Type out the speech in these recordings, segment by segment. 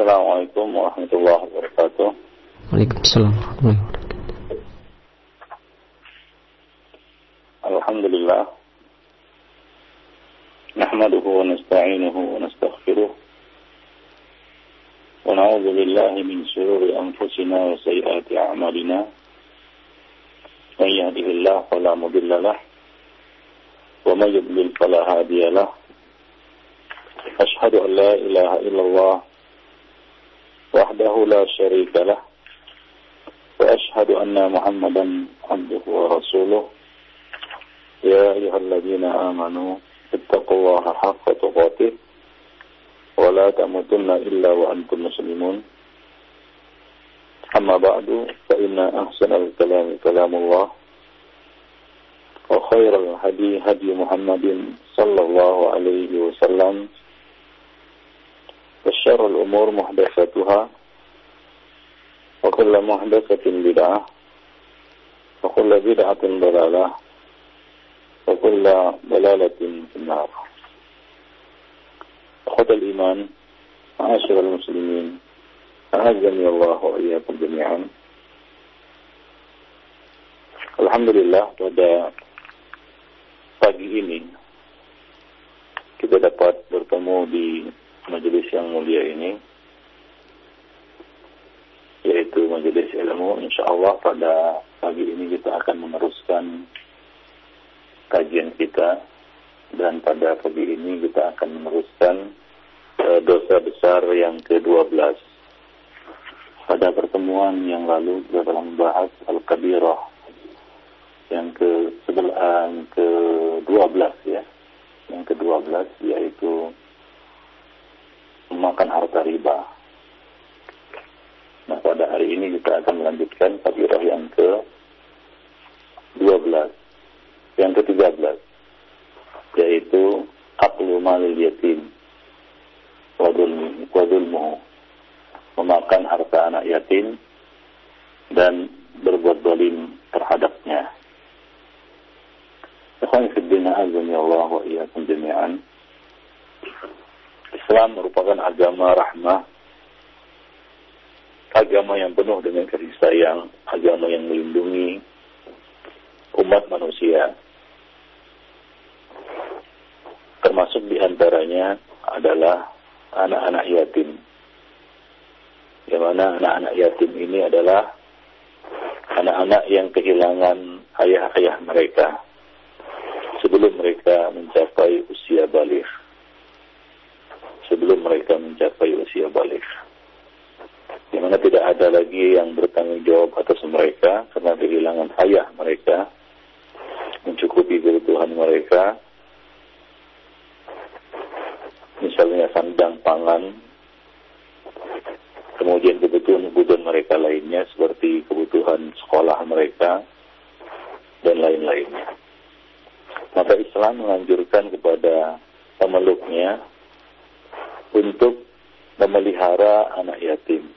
Assalamualaikum warahmatullahi wabarakatuh. Waalaikumsalam warahmatullahi wabarakatuh. Alhamdulillah. نحمده ونستعينه ونستغفره ونعوذ بالله من شرور أنفسنا وسيئات أعمالنا من يهده الله فلا مضل له ومن يضلل فلا هادي له أشهد أن لا إله إلا الله وحده لا شريك له وأشهد أن محمدا عبده ورسوله. يا أيها الذين آمنوا اتقوا الله حق تقاته ولا تموتن إلا وأنتم مسلمون. أما بعد فإن أحسن الكلام كلام الله وخير الهدي هدي محمد صلى الله عليه وسلم. وشر الأمور محدثاتها. وكل محدثة بدعة. وكل بدعة ضلالة. وكل ضلالة في النار. أخوة الإيمان معاشر المسلمين أعزني الله وإياكم جميعا. Alhamdulillah pada pagi ini kita dapat bertemu di majelis yang mulia ini yaitu majelis ilmu insyaallah pada pagi ini kita akan meneruskan kajian kita. Dan pada pagi ini kita akan meneruskan uh, dosa besar yang ke-12 pada pertemuan yang lalu kita telah membahas Al-Kabirah yang ke sebelah yang ke-12 ya. Yang ke-12 yaitu memakan harta riba nah pada hari ini kita akan melanjutkan kabirah yang ke-12 yang ke-13 yaitu aklu malil yatim wadulmu memakan harta anak yatim dan berbuat dolim terhadapnya. Ikhwan fiddina azani Allah wa iyyakum jami'an. Islam merupakan agama rahmah, agama yang penuh dengan kasih sayang, agama yang melindungi umat manusia. Termasuk di antaranya adalah anak-anak yatim. Yang mana anak-anak yatim ini adalah anak-anak yang kehilangan ayah-ayah mereka sebelum mereka mencapai usia balik. Mereka mencapai usia balik. Di mana tidak ada lagi yang bertanggung jawab atas mereka karena kehilangan ayah mereka mencukupi kebutuhan mereka misalnya sandang pangan kemudian kebutuhan-kebutuhan mereka lainnya seperti kebutuhan sekolah mereka dan lain-lainnya maka Islam menganjurkan kepada pemeluknya untuk memelihara anak yatim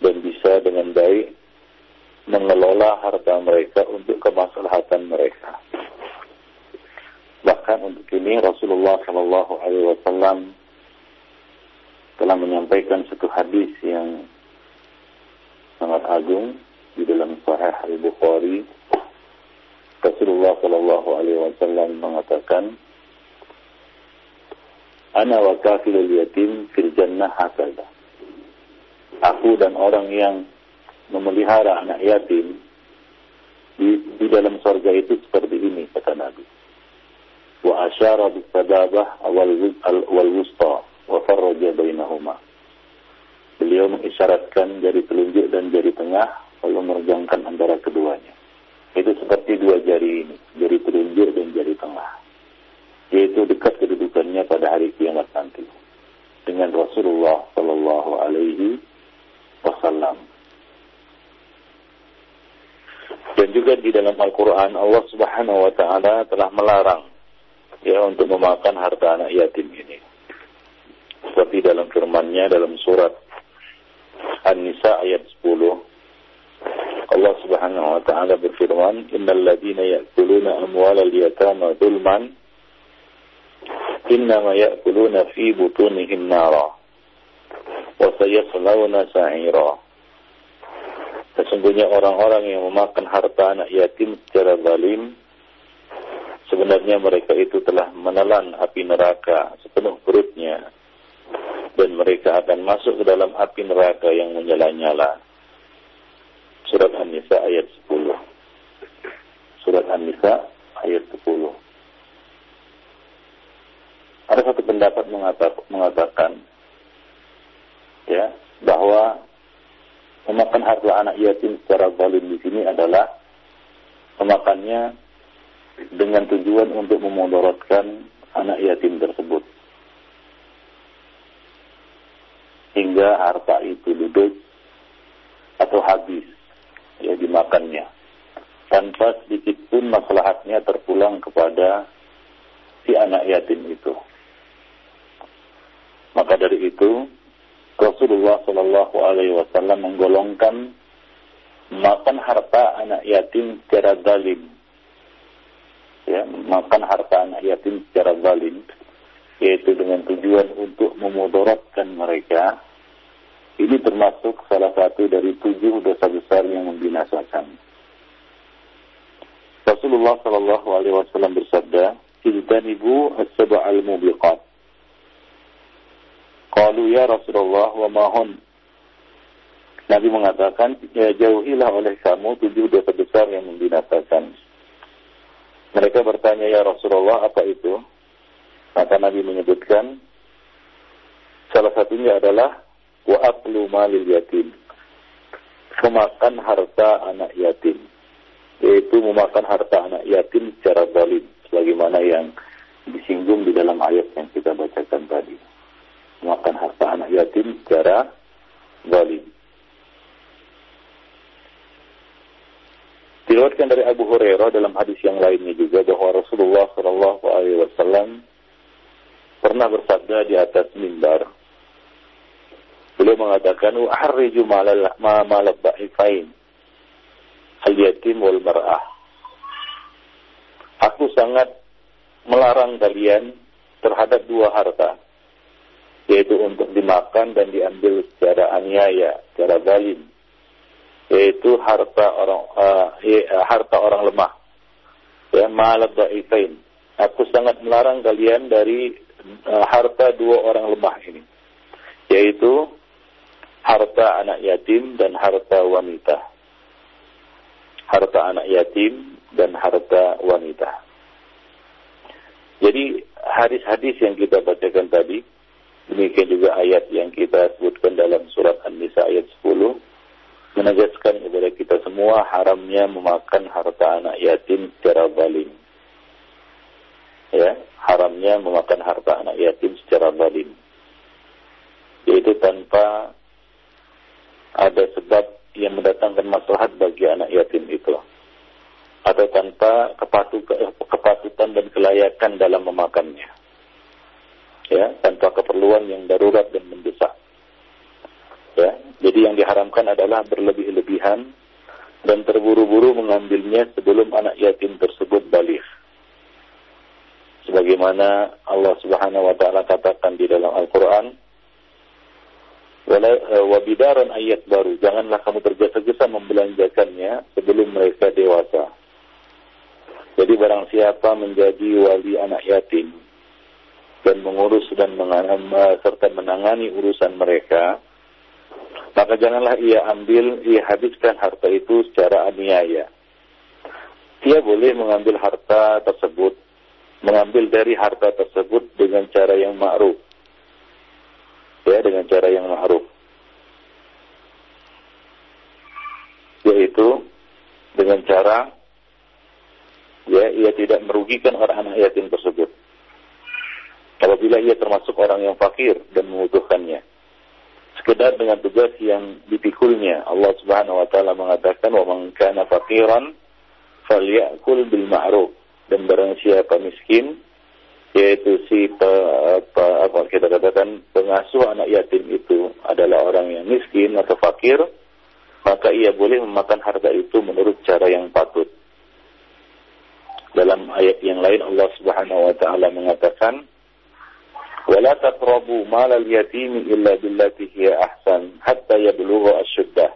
dan bisa dengan baik mengelola harta mereka untuk kemaslahatan mereka. Bahkan untuk ini Rasulullah Shallallahu Alaihi Wasallam telah menyampaikan satu hadis yang sangat agung di dalam Sahih Al Bukhari. Rasulullah Shallallahu Alaihi Wasallam mengatakan, "Ana wa kafilul yatim fil jannah hakada." Aku dan orang yang memelihara anak yatim di, di dalam surga itu seperti ini kata Nabi. Wa asyara bis sadabah wal wal wusta wa farraja bainahuma. Beliau mengisyaratkan jari telunjuk dan jari tengah lalu meregangkan antara keduanya. Itu seperti dua jari ini, jari telunjuk dan jari tengah. Yaitu dekat kedudukannya pada hari kiamat nanti dengan Rasulullah Shallallahu Alaihi Wasallam. Dan juga di dalam Al-Quran Allah Subhanahu Wa Taala telah melarang ya untuk memakan harta anak yatim ini. Seperti dalam firman-Nya dalam surat An-Nisa ayat 10 Allah Subhanahu wa taala berfirman, "Innal ladzina ya'kuluna amwalal yatama dzulman ya'kuluna fi butunihim nara wa sayaslawna sa'ira sesungguhnya orang-orang yang memakan harta anak yatim secara zalim sebenarnya mereka itu telah menelan api neraka sepenuh perutnya. Dan mereka akan masuk ke dalam api neraka yang menyala-nyala. Surat An-Nisa ayat 10 surat An-Nisa ayat 10 ada satu pendapat mengatakan ya bahwa memakan harta anak yatim secara zalim di sini adalah memakannya dengan tujuan untuk memudaratkan anak yatim tersebut hingga harta itu duduk atau habis ya dimakannya tanpa sedikit pun maslahatnya terpulang kepada si anak yatim itu. Maka dari itu Rasulullah Shallallahu Alaihi Wasallam menggolongkan makan harta anak yatim secara zalim. Ya, makan harta anak yatim secara zalim, yaitu dengan tujuan untuk memudaratkan mereka. Ini termasuk salah satu dari tujuh dosa besar yang membinasakan. Rasulullah Shallallahu Alaihi Wasallam bersabda, "Ijtanibu as-sab'al mubiqat." Qalu ya Rasulullah wa mahun. Nabi mengatakan, ya jauhilah oleh kamu tujuh dosa besar yang membinasakan. Mereka bertanya, ya Rasulullah, apa itu? Maka Nabi menyebutkan, salah satunya adalah, wa aklu malil yatim. Memakan harta anak yatim. Yaitu memakan harta anak yatim secara zalim. Sebagaimana yang disinggung di dalam ayat yang kita bacakan tadi makan harta anak yatim secara zalim. Diriwayatkan dari Abu Hurairah dalam hadis yang lainnya juga bahwa Rasulullah Shallallahu Alaihi Wasallam pernah bersabda di atas mimbar. Beliau mengatakan, "Uharriju malal malal ba'ifain al yatim wal mar'ah." Aku sangat melarang kalian terhadap dua harta, yaitu untuk dimakan dan diambil secara aniaya, secara zalim, yaitu harta orang uh, harta orang lemah. Ya, dha'ifain. Aku sangat melarang kalian dari uh, harta dua orang lemah ini, yaitu harta anak yatim dan harta wanita. Harta anak yatim dan harta wanita. Jadi hadis-hadis yang kita bacakan tadi Demikian juga ayat yang kita sebutkan dalam surat An-Nisa ayat 10 menegaskan kepada kita semua haramnya memakan harta anak yatim secara zalim. Ya, haramnya memakan harta anak yatim secara zalim. Yaitu tanpa ada sebab yang mendatangkan maslahat bagi anak yatim itu. Atau tanpa kepatutan dan kelayakan dalam memakannya ya tanpa keperluan yang darurat dan mendesak. Ya jadi yang diharamkan adalah berlebih-lebihan dan terburu-buru mengambilnya sebelum anak yatim tersebut balik. Sebagaimana Allah Subhanahu wa taala katakan di dalam Al-Qur'an eh, wabidaran ayat baru. Janganlah kamu tergesa-gesa membelanjakannya sebelum mereka dewasa. Jadi barang siapa menjadi wali anak yatim dan mengurus dan menganam, serta menangani urusan mereka, maka janganlah ia ambil, ia habiskan harta itu secara aniaya. Ia boleh mengambil harta tersebut, mengambil dari harta tersebut dengan cara yang ma'ruf. Ya, dengan cara yang ma'ruf. Yaitu dengan cara ya ia tidak merugikan orang anak yatim tersebut apabila ia termasuk orang yang fakir dan membutuhkannya. Sekedar dengan tugas yang dipikulnya, Allah Subhanahu wa taala mengatakan wa man kana faqiran falyakul bil ma'ruf dan barang siapa miskin yaitu si pe, pe, apa kita katakan pengasuh anak yatim itu adalah orang yang miskin atau fakir maka ia boleh memakan harta itu menurut cara yang patut. Dalam ayat yang lain Allah Subhanahu wa taala mengatakan ولا تقربوا مال اليتيم إلا بالتي هي أحسن حتى يبلغ أشده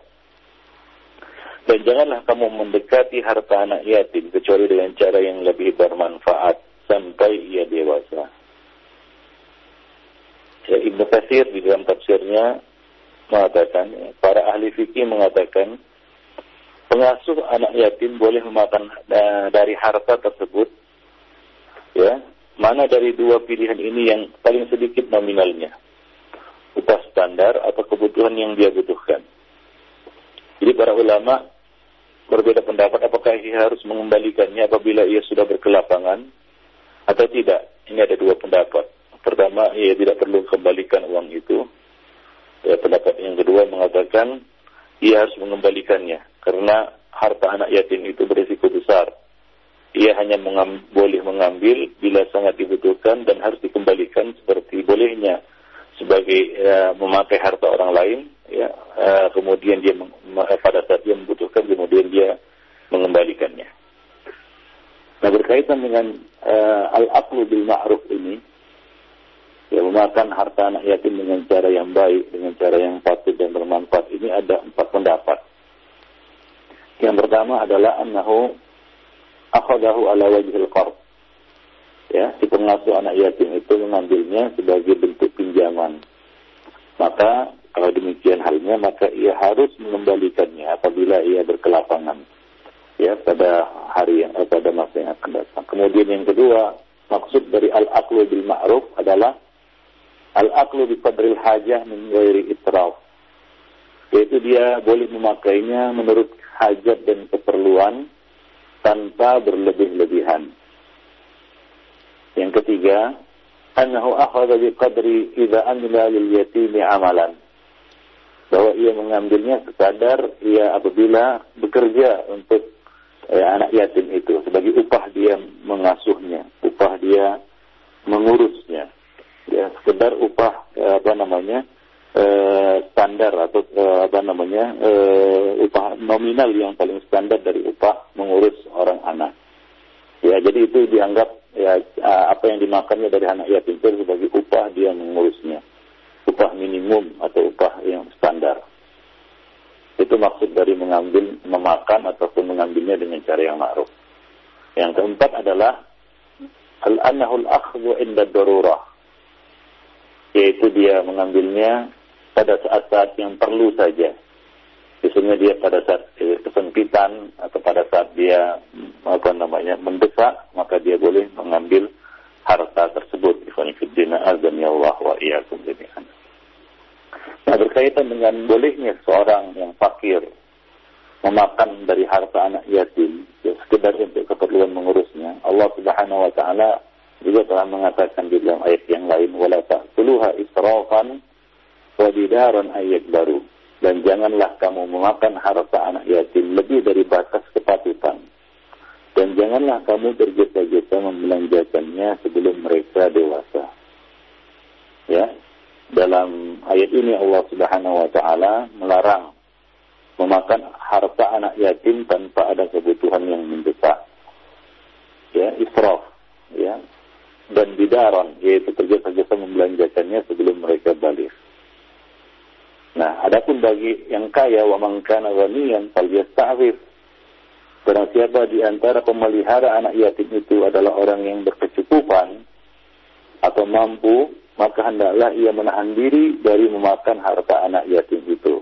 dan janganlah kamu mendekati harta anak yatim kecuali dengan cara yang lebih bermanfaat sampai ia dewasa. Ya, Ibnu Katsir di dalam tafsirnya mengatakan, para ahli fikih mengatakan pengasuh anak yatim boleh memakan dari harta tersebut ya mana dari dua pilihan ini yang paling sedikit nominalnya? Upah standar atau kebutuhan yang dia butuhkan? Jadi para ulama berbeda pendapat apakah ia harus mengembalikannya apabila ia sudah berkelapangan atau tidak? Ini ada dua pendapat. Pertama ia tidak perlu kembalikan uang itu. Ya, pendapat yang kedua mengatakan ia harus mengembalikannya karena harta anak yatim itu berisiko besar. Ia hanya mengam, boleh mengambil bila sangat dibutuhkan dan harus dikembalikan seperti bolehnya sebagai ya, memakai harta orang lain. Ya, uh, kemudian dia pada saat dia membutuhkan, kemudian dia mengembalikannya. Nah berkaitan dengan uh, al-aqlu bil ma'ruf ini, ya memakan harta anak yatim dengan cara yang baik, dengan cara yang patut dan bermanfaat ini ada empat pendapat. Yang pertama adalah annahu akhadahu ala wajhil qard. Ya, si pengasuh anak yatim itu mengambilnya sebagai bentuk pinjaman. Maka kalau demikian halnya maka ia harus mengembalikannya apabila ia berkelapangan. Ya, pada hari yang eh, pada masa yang akan datang. Kemudian yang kedua, maksud dari al-aqlu bil ma'ruf adalah al-aqlu bi qadril hajah min ghairi itraf. Yaitu dia boleh memakainya menurut hajat dan keperluan tanpa berlebih-lebihan. Yang ketiga, annahu akhadha biqadri idza amila lil yatimi amalan. Bahwa ia mengambilnya sekadar ia apabila bekerja untuk eh, anak yatim itu sebagai upah dia mengasuhnya, upah dia mengurusnya. Ya, sekedar upah eh, apa namanya? Eh, standar atau eh, apa namanya eh, upah nominal yang paling standar dari upah mengurus orang anak. Ya, jadi itu dianggap ya apa yang dimakannya dari anak yatim itu sebagai upah dia mengurusnya, upah minimum atau upah yang standar. Itu maksud dari mengambil, memakan ataupun mengambilnya dengan cara yang ma'ruf. Yang keempat adalah al-annahul akhdhu inda darurah yaitu dia mengambilnya pada saat-saat yang perlu saja. Biasanya dia pada saat kesempitan atau pada saat dia apa namanya mendesak, maka dia boleh mengambil harta tersebut. Ya Allah. Nah berkaitan dengan bolehnya seorang yang fakir memakan dari harta anak yatim ya, sekedar untuk keperluan mengurusnya. Allah Subhanahu wa taala juga telah mengatakan di dalam ayat yang lain wala ta'kuluha israfan wabidaran ayat baru. Dan janganlah kamu memakan harta anak yatim lebih dari batas kepatutan. Dan janganlah kamu tergesa-gesa membelanjakannya sebelum mereka dewasa. Ya, dalam ayat ini Allah Subhanahu wa taala melarang memakan harta anak yatim tanpa ada kebutuhan yang mendesak. Ya, israf, ya. Dan bidaran, yaitu tergesa-gesa membelanjakannya sebelum mereka balik. Nah, adapun bagi yang kaya wa man kana ghaniyan falyasta'fif. Barang siapa di antara pemelihara anak yatim itu adalah orang yang berkecukupan atau mampu, maka hendaklah ia menahan diri dari memakan harta anak yatim itu.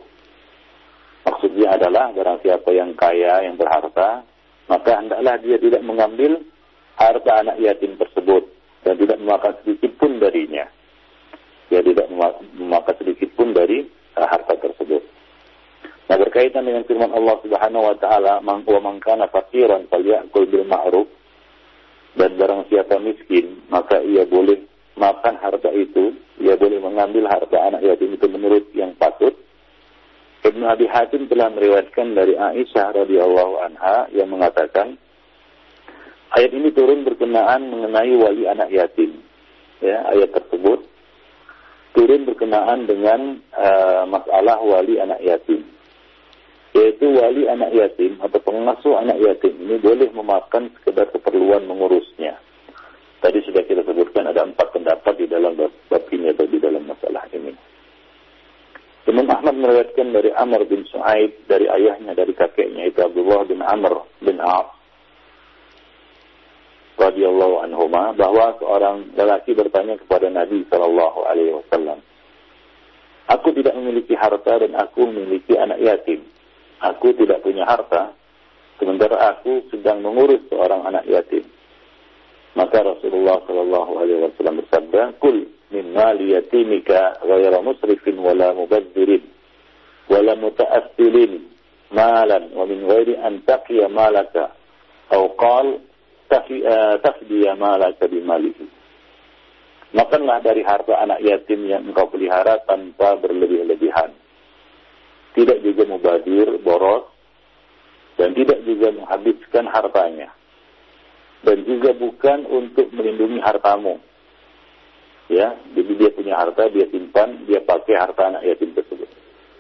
Maksudnya adalah barang siapa yang kaya, yang berharta, maka hendaklah dia tidak mengambil harta anak yatim tersebut dan tidak memakan sedikit pun darinya. Dia tidak memakan sedikit pun dari harta tersebut. Nah berkaitan dengan firman Allah Subhanahu wa taala, "Man wa man kana faqiran falyakul bil ma'ruf." Dan barang siapa miskin, maka ia boleh makan harta itu, ia boleh mengambil harta anak yatim itu menurut yang patut. Ibnu Abi Hatim telah meriwayatkan dari Aisyah radhiyallahu anha yang mengatakan ayat ini turun berkenaan mengenai wali anak yatim. Ya, ayat tersebut turun berkenaan dengan uh, masalah wali anak yatim. Yaitu wali anak yatim atau pengasuh anak yatim ini boleh memakan sekedar keperluan mengurusnya. Tadi sudah kita sebutkan ada empat pendapat di dalam bab, ini atau di dalam masalah ini. Imam Ahmad meriwayatkan dari Amr bin Su'aib dari ayahnya dari kakeknya itu Abdullah bin Amr bin Auf radhiyallahu anhuma bahwa seorang lelaki bertanya kepada Nabi sallallahu alaihi wasallam Aku tidak memiliki harta dan aku memiliki anak yatim. Aku tidak punya harta, sementara aku sedang mengurus seorang anak yatim. Maka Rasulullah Shallallahu Alaihi Wasallam bersabda, "Kul min mali yatimika ghayra musrifin wala mubazzirin wala muta'assilin malan wa min ghairi an taqiya malaka atau qal tafdiya malaka bimalihi." Makanlah dari harta anak yatim yang engkau pelihara tanpa berlebih-lebihan. Tidak juga mubadir, boros, dan tidak juga menghabiskan hartanya dan juga bukan untuk melindungi hartamu. Ya, jadi dia punya harta, dia simpan, dia pakai harta anak yatim tersebut.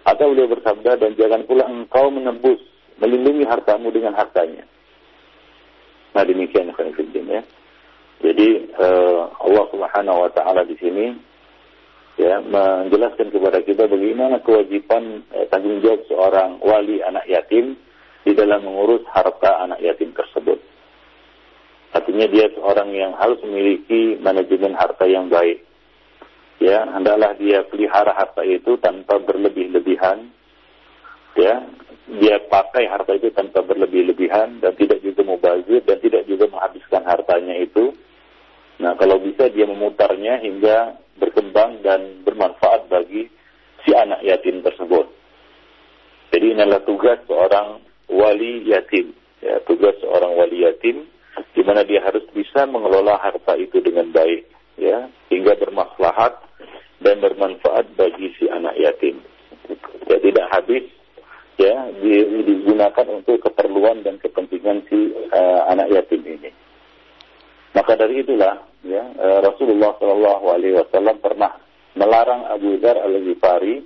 Atau beliau bersabda, dan jangan pula engkau menebus, melindungi hartamu dengan hartanya. Nah demikian ya. Jadi uh, Allah Subhanahu Wa Taala di sini ya menjelaskan kepada kita bagaimana kewajiban eh, tanggung jawab seorang wali anak yatim di dalam mengurus harta anak yatim tersebut. Artinya dia seorang yang harus memiliki manajemen harta yang baik. Ya, hendaklah dia pelihara harta itu tanpa berlebih-lebihan. Ya, dia pakai harta itu tanpa berlebih-lebihan dan tidak juga mubazir dan tidak juga menghabiskan hartanya itu. Nah, kalau bisa dia memutarnya hingga berkembang dan bermanfaat bagi si anak yatim tersebut. Jadi inilah tugas seorang wali yatim. Ya, tugas seorang wali yatim di mana dia harus bisa mengelola harta itu dengan baik ya hingga bermaslahat dan bermanfaat bagi si anak yatim. Ya tidak habis ya digunakan untuk keperluan dan kepentingan si uh, anak yatim ini. Maka dari itulah ya uh, Rasulullah Shallallahu Alaihi Wasallam pernah melarang Abu Dhar al Ghifari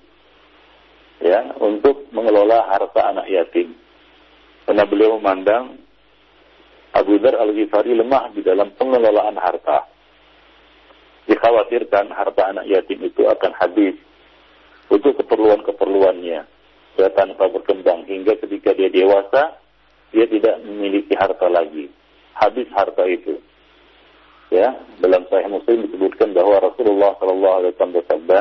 ya untuk mengelola harta anak yatim. Karena beliau memandang Abu Dhar Al-Ghifari lemah di dalam pengelolaan harta. Dikhawatirkan harta anak yatim itu akan habis untuk keperluan-keperluannya ya, tanpa berkembang. Hingga ketika dia dewasa dia tidak memiliki harta lagi. Habis harta itu. Ya dalam Sahih Muslim disebutkan bahwa Rasulullah Shallallahu Alaihi Wasallam bersabda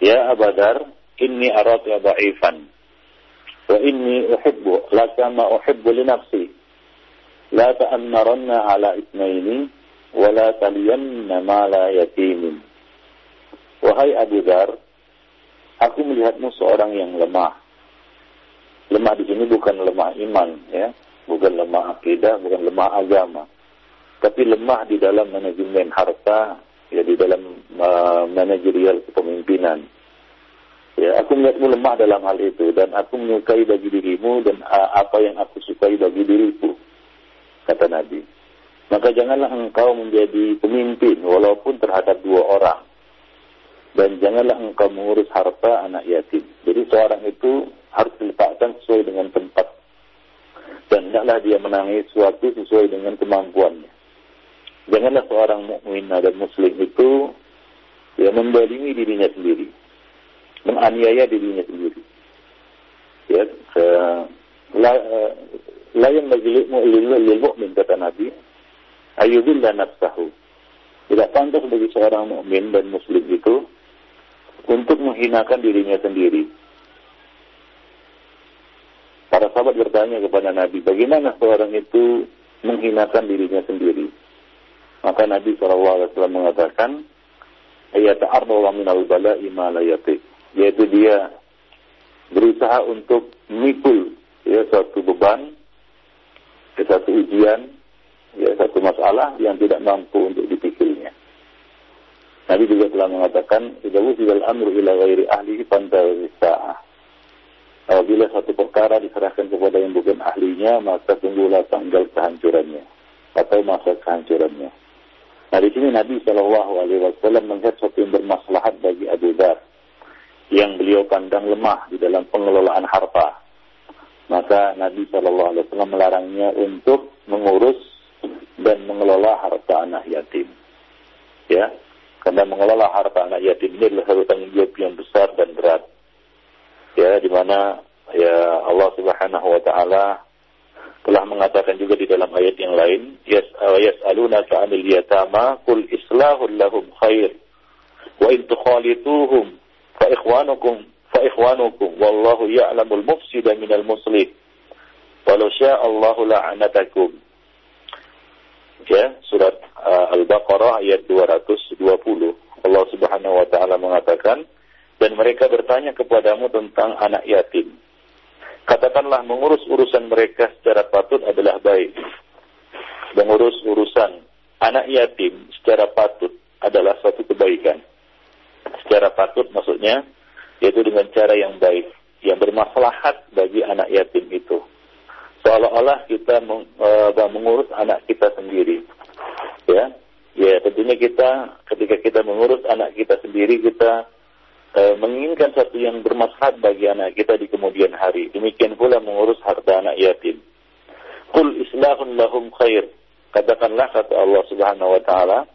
ya Abadar inni ya da'ifan wa inni uhibbu laka ma uhibbu li nafsi. La ta'ammaranna ala ismaini wa la taliyanna ma la yatimin wahai Abu Dar aku melihatmu seorang yang lemah. Lemah di sini bukan lemah iman, ya, bukan lemah akidah, bukan lemah agama, tapi lemah di dalam manajemen harta, ya di dalam uh, manajerial kepemimpinan. Ya, aku melihatmu lemah dalam hal itu dan aku menyukai bagi dirimu dan uh, apa yang aku sukai bagi diriku kata Nabi. Maka janganlah engkau menjadi pemimpin walaupun terhadap dua orang. Dan janganlah engkau mengurus harta anak yatim. Jadi seorang itu harus diletakkan sesuai dengan tempat. Dan tidaklah dia menangis suatu sesuai dengan kemampuannya. Janganlah seorang mukmin dan muslim itu ya membalimi dirinya sendiri. Menganiaya dirinya sendiri. Ya, ke, la, la yang lil mu'min kata Nabi ayubillah nafsahu tidak pantas bagi seorang mukmin dan muslim itu untuk menghinakan dirinya sendiri. Para sahabat bertanya kepada Nabi, bagaimana seorang itu menghinakan dirinya sendiri? Maka Nabi SAW mengatakan, ayat min minal bala'i ma Yaitu dia berusaha untuk memikul ya, suatu beban ke satu ujian, ya satu masalah yang tidak mampu untuk dipikirnya. Nabi juga telah mengatakan, "Idza wusila al-amru ila ghairi ahlihi fantazir sa'ah." Apabila satu perkara diserahkan kepada yang bukan ahlinya, maka tunggulah tanggal kehancurannya atau masa kehancurannya. Nah di sini Nabi Shallallahu Alaihi Wasallam melihat sesuatu yang bermaslahat bagi Abu Dhar yang beliau pandang lemah di dalam pengelolaan harta maka Nabi Shallallahu Alaihi Wasallam melarangnya untuk mengurus dan mengelola harta anak yatim. Ya, karena mengelola harta anak yatim ini adalah satu tanggung jawab yang besar dan berat. Ya, di mana ya Allah Subhanahu wa taala telah mengatakan juga di dalam ayat yang lain, Yas yas'alunaka 'anil yatama qul islahul lahum khair wa in tukhalituhum fa ikhwanukum fa ikhwanukum wallahu ya'lamul mufsida minal muslih walau syaa Allahu la'anatakum ya surat uh, Al-Baqarah ayat 220 Allah Subhanahu wa taala mengatakan dan mereka bertanya kepadamu tentang anak yatim Katakanlah mengurus urusan mereka secara patut adalah baik. Mengurus urusan anak yatim secara patut adalah suatu kebaikan. Secara patut maksudnya yaitu dengan cara yang baik, yang bermaslahat bagi anak yatim itu. Seolah-olah kita uh, mengurus anak kita sendiri. Ya, ya tentunya kita ketika kita mengurus anak kita sendiri kita e, menginginkan satu yang bermanfaat bagi anak kita di kemudian hari. Demikian pula mengurus harta anak yatim. Kul islahun lahum khair. Katakanlah kata Allah Subhanahu wa taala,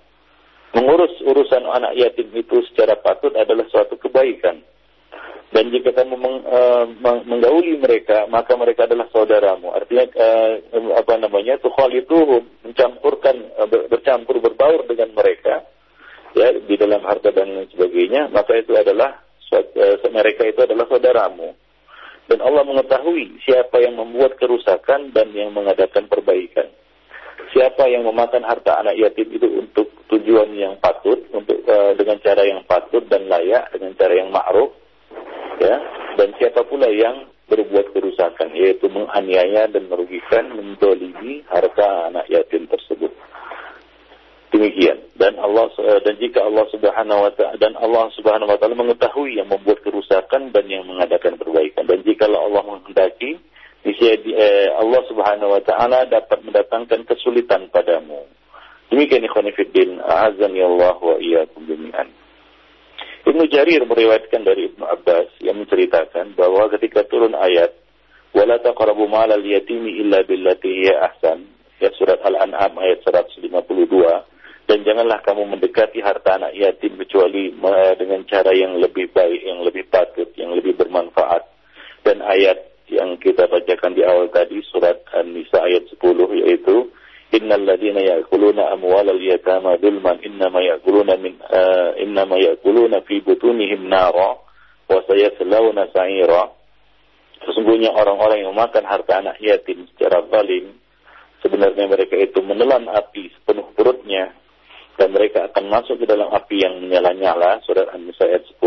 mengurus urusan anak yatim itu secara patut adalah suatu kebaikan. Dan jika kamu meng, uh, menggauli mereka, maka mereka adalah saudaramu. Artinya uh, apa namanya? itu mencampurkan uh, bercampur berbaur dengan mereka ya di dalam harta dan sebagainya, maka itu adalah eh, mereka itu adalah saudaramu. Dan Allah mengetahui siapa yang membuat kerusakan dan yang mengadakan perbaikan. Siapa yang memakan harta anak yatim itu untuk tujuan yang patut, untuk uh, dengan cara yang patut dan layak, dengan cara yang ma'ruf, ya. Dan siapa pula yang berbuat kerusakan, yaitu menganiaya dan merugikan, mendolimi harta anak yatim tersebut. Demikian. Dan Allah eh, dan jika Allah Subhanahu wa taala dan Allah Subhanahu wa taala mengetahui yang membuat kerusakan dan yang mengadakan perbaikan dan jika Allah menghendaki eh, Allah Subhanahu wa taala dapat mendatangkan kesulitan padamu. Demikian ikhwan fillah, azani Allah wa iyyakum jami'an. Ibnu Jarir meriwayatkan dari Ibnu Abbas yang menceritakan bahwa ketika turun ayat wala taqrabu malal yatimi illa billati hiya ahsan ya surat Al-An'am ayat 152 dan janganlah kamu mendekati harta anak yatim kecuali dengan cara yang lebih baik, yang lebih patut, yang lebih bermanfaat. Dan ayat yang kita bacakan di awal tadi surat An-Nisa ayat 10 yaitu Innal ladina ya'kuluna amwalal yatama dhulman innama ya'kuluna min uh, innama ya'kuluna fi butunihim nara wa sayaslawna. Sesungguhnya orang-orang yang memakan harta anak yatim secara zalim sebenarnya mereka itu menelan api sepenuh perutnya dan mereka akan masuk ke dalam api yang menyala-nyala surat An-Nisa ayat 10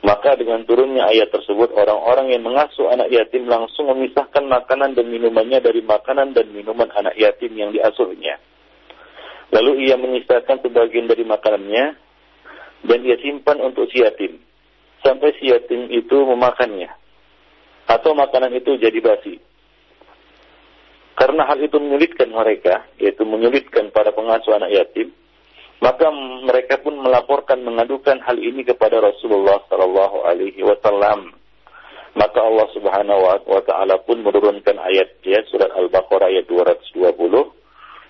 maka dengan turunnya ayat tersebut orang-orang yang mengasuh anak yatim langsung memisahkan makanan dan minumannya dari makanan dan minuman anak yatim yang diasuhnya. Lalu ia menyisakan sebagian dari makanannya dan ia simpan untuk si yatim sampai si yatim itu memakannya atau makanan itu jadi basi. Karena hal itu menyulitkan mereka, yaitu menyulitkan para pengasuh anak yatim, maka mereka pun melaporkan mengadukan hal ini kepada Rasulullah Sallallahu Alaihi Wasallam. Maka Allah Subhanahu wa taala pun menurunkan ayat dia surat Al-Baqarah ayat 220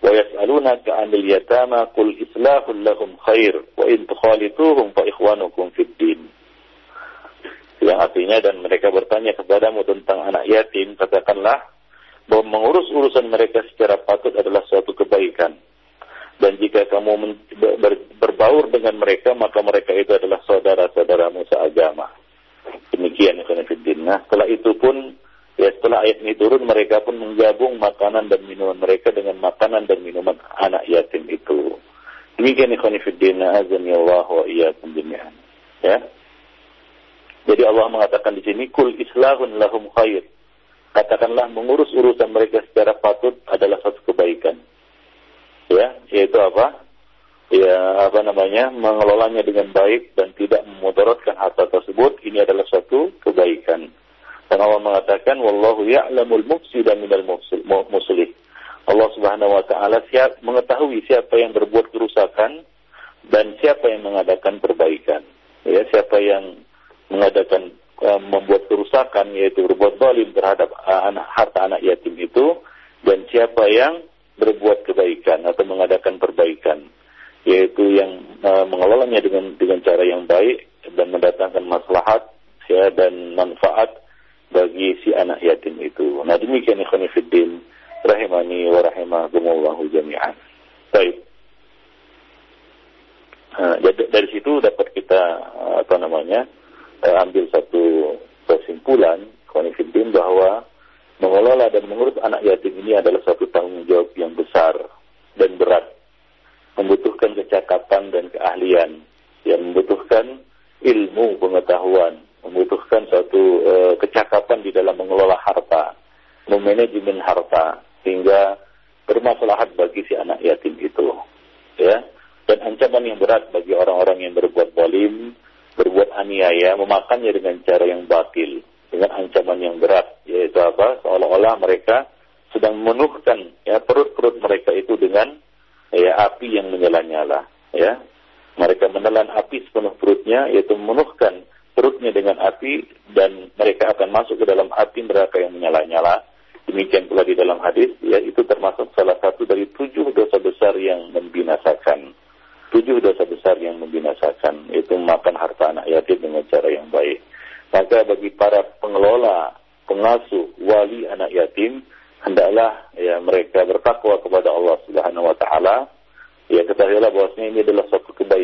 wa yas'alunaka 'anil yatama qul islahul lahum khair wa in tukhalituhum fa ikhwanukum fid din. Yang artinya dan mereka bertanya kepadamu tentang anak yatim katakanlah bahwa mengurus urusan mereka secara patut adalah suatu kebaikan dan jika kamu ber, berbaur dengan mereka maka mereka itu adalah saudara-saudaramu seagama. Demikian Ikhwanuddin. Nah, setelah itu pun ya setelah ayat ini turun mereka pun menggabung makanan dan minuman mereka dengan makanan dan minuman anak yatim itu. Demikian Ikhwanuddin. Azani Allah wa iyyakum. Ya. Jadi Allah mengatakan di sini kul islahun lahum khair. Katakanlah mengurus urusan mereka secara patut adalah satu kebaikan ya yaitu apa? Ya apa namanya? Mengelolanya dengan baik dan tidak memudaratkan harta tersebut. Ini adalah suatu kebaikan. Dan Allah mengatakan wallahu ya'lamul mufsida minal muslih Allah Subhanahu wa taala siap mengetahui siapa yang berbuat kerusakan dan siapa yang mengadakan perbaikan. Ya siapa yang mengadakan uh, membuat kerusakan yaitu berbuat zalim terhadap uh, anak harta anak yatim itu dan siapa yang berbuat kebaikan atau mengadakan perbaikan, yaitu yang uh, mengelolanya dengan dengan cara yang baik dan mendatangkan maslahat ya dan manfaat bagi si anak yatim itu. Nah demikian ikhwan fiddin rahimani wa rahimakumullahu jami'an. Baik. Nah, dari situ dapat kita apa namanya ambil satu kesimpulan konfidin bahwa mengelola dan mengurus anak yatim ini adalah satu tanggung jawab yang besar dan berat, membutuhkan kecakapan dan keahlian, yang membutuhkan ilmu pengetahuan, membutuhkan suatu uh, kecakapan di dalam mengelola harta, memanajemen harta sehingga bermaslahat bagi si anak yatim itu, ya. Dan ancaman yang berat bagi orang-orang yang berbuat bolim, berbuat aniaya, memakannya dengan cara yang batil, dengan ancaman yang berat, yaitu apa? Seolah-olah mereka sedang memenuhkan ya perut-perut mereka itu dengan ya api yang menyala-nyala, ya. Mereka menelan api sepenuh perutnya, yaitu memenuhkan perutnya dengan api dan mereka akan masuk ke dalam api neraka yang menyala-nyala. Demikian pula di dalam hadis, ya itu termasuk salah satu dari tujuh dosa besar yang membinasakan. Tujuh dosa besar yang membinasakan, yaitu makan harta anak yatim dengan cara yang baik. Maka bagi para pengelola, pengasuh, wali anak yatim, hendaklah ya mereka bertakwa kepada Allah Subhanahu wa taala. Ya ketahuilah bahwasanya ini adalah suatu kebaikan.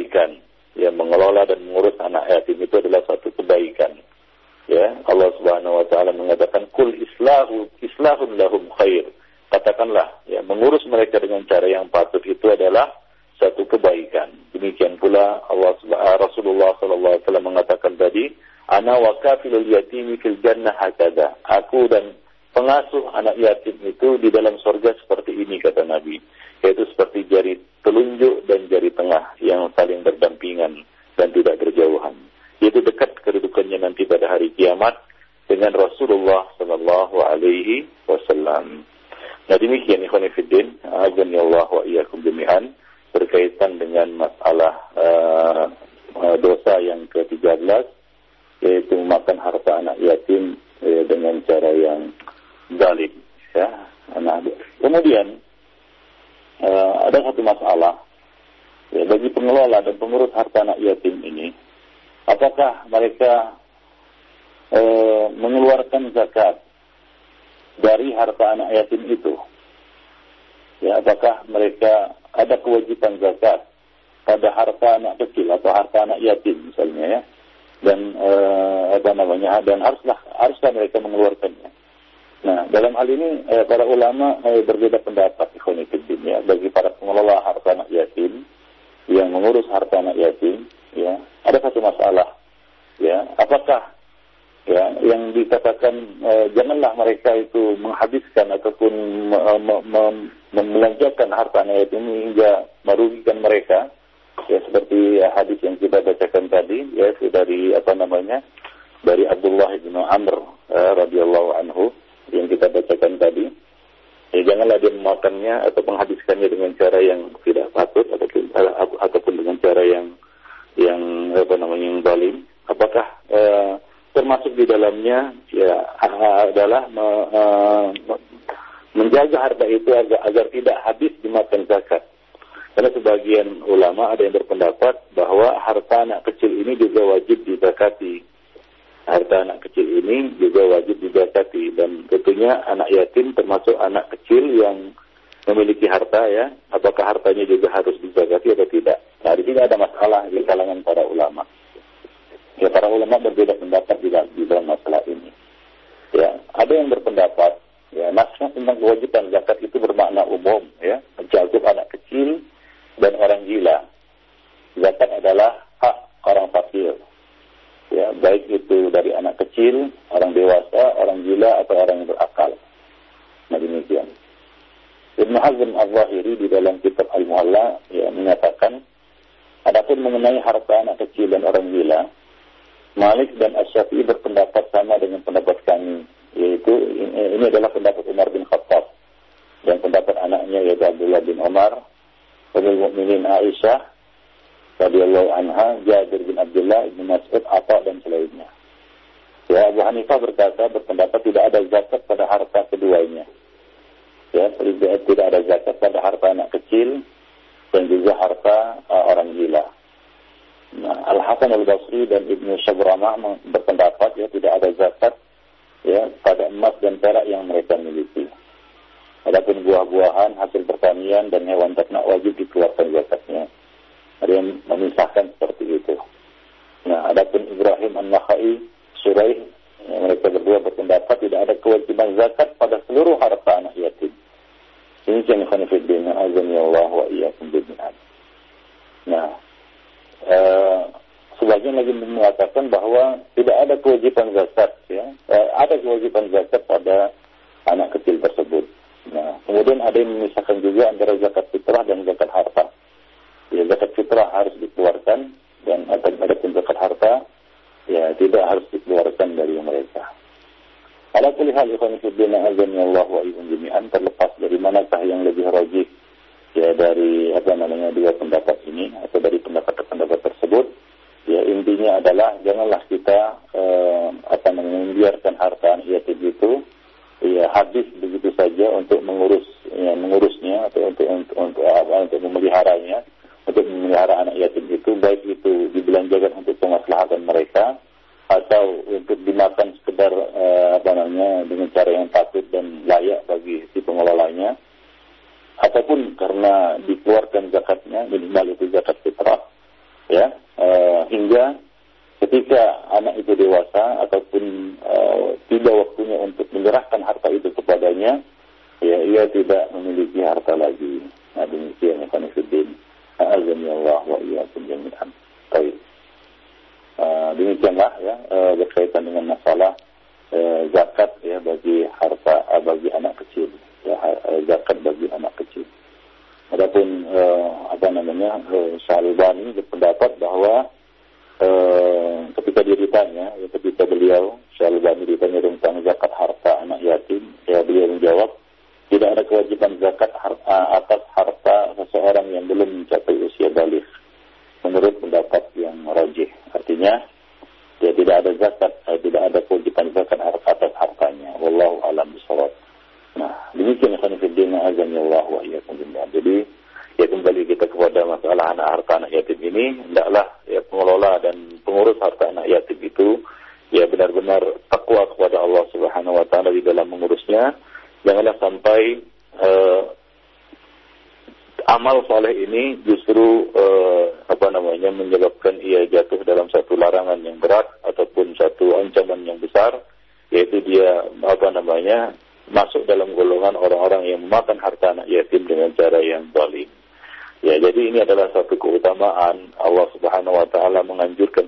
Yang zalim apakah eh, termasuk di dalamnya ya adalah me, me, menjaga harta itu agar, agar tidak habis dimakan zakat. Karena sebagian ulama ada yang berpendapat bahwa harta anak kecil ini juga wajib dizakati. Harta anak kecil ini juga wajib dizakati dan tentunya anak yatim termasuk anak kecil yang memiliki harta ya, apakah hartanya juga harus dizakati atau tidak. Nah, di sini ada masalah di kalangan para ulama. Ya para ulama berbeda pendapat di dalam, di dalam masalah ini. Ya, ada yang berpendapat ya naskah tentang kewajiban zakat itu bermakna umum ya, mencakup anak kecil dan orang gila. Zakat adalah hak orang fakir. Ya, baik itu dari anak kecil, orang dewasa, orang gila atau orang yang berakal. Nah demikian. Ibn Hazm al-Zahiri di dalam kitab Al-Muhalla ya, menyatakan Adapun mengenai harta anak kecil dan orang gila, Malik dan Asyafi'i berpendapat sama dengan pendapat kami, yaitu ini adalah pendapat Umar bin Khattab dan pendapat anaknya yaitu Abdullah bin Umar, Ummul Mu'minin Aisyah radhiyallahu anha, Jabir bin Abdullah, Ibnu Mas'ud, Atha dan selainnya. Ya, Abu Hanifah berkata berpendapat tidak ada zakat pada harta keduanya. Ya, tidak ada zakat pada harta anak kecil dan juga harta uh, orang gila. Al Hasan Al Basri dan Ibnu Syabranah berpendapat ya tidak ada zakat ya pada emas dan perak yang mereka miliki. Adapun buah-buahan, hasil pertanian dan hewan ternak wajib dikeluarkan zakatnya. Ada memisahkan seperti itu. Nah, adapun Ibrahim An-Nakhai, Suraih, ya, mereka berdua berpendapat tidak ada kewajiban zakat pada seluruh harta anak yatim. Ini jenis khanifiddin, azan ya Allah wa iyyakum Nah, Eh, sebagian lagi mengatakan bahwa tidak ada kewajiban zakat ya. Eh, ada kewajiban zakat pada anak kecil tersebut. Nah kemudian ada yang memisahkan juga antara zakat Artinya janganlah sampai uh, amal soleh ini justru uh, apa namanya menyebabkan ia jatuh dalam satu larangan yang berat ataupun satu ancaman yang besar yaitu dia apa namanya masuk dalam golongan orang-orang yang memakan harta anak yatim dengan cara yang zalim. Ya, jadi ini adalah satu keutamaan Allah Subhanahu wa taala menganjurkan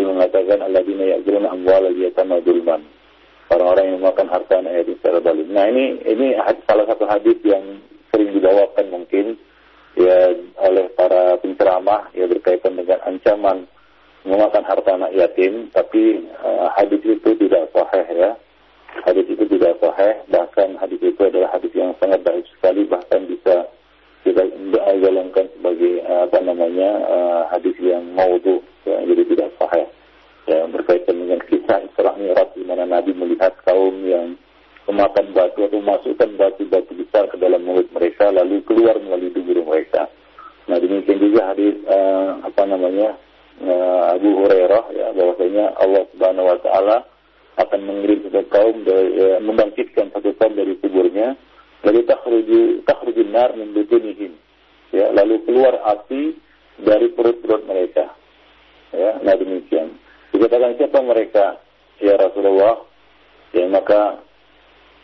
dalil mengatakan alladzina ya'kuluna amwalal yatama dulman. Orang-orang yang memakan harta anak yatim secara zalim. Nah, ini ini salah satu hadis yang sering dibawakan mungkin ya oleh para penceramah ya berkaitan dengan ancaman memakan harta anak yatim, tapi uh, hadis itu tidak sahih ya. Hadis itu tidak sahih, bahkan hadis itu adalah hadis yang sangat baik sekali bahkan bisa kita jalankan sebagai uh, apa namanya uh, hadis yang maudhu ya, jadi tidak sahih ya berkaitan dengan kisah Isra Mi'raj di mana Nabi melihat kaum yang memakan batu atau masukkan batu-batu besar ke dalam mulut mereka lalu keluar melalui tubuh mereka. Nah demikian juga hadis uh, apa namanya uh, Abu Hurairah ya bahwasanya Allah Subhanahu Wa Taala akan mengirim satu kaum dari, ya, membangkitkan satu kaum dari kuburnya lalu takhruju nar min butunihim ya lalu keluar api dari perut-perut mereka. Ya nah demikian. Dikatakan siapa mereka? Ya Rasulullah. Ya maka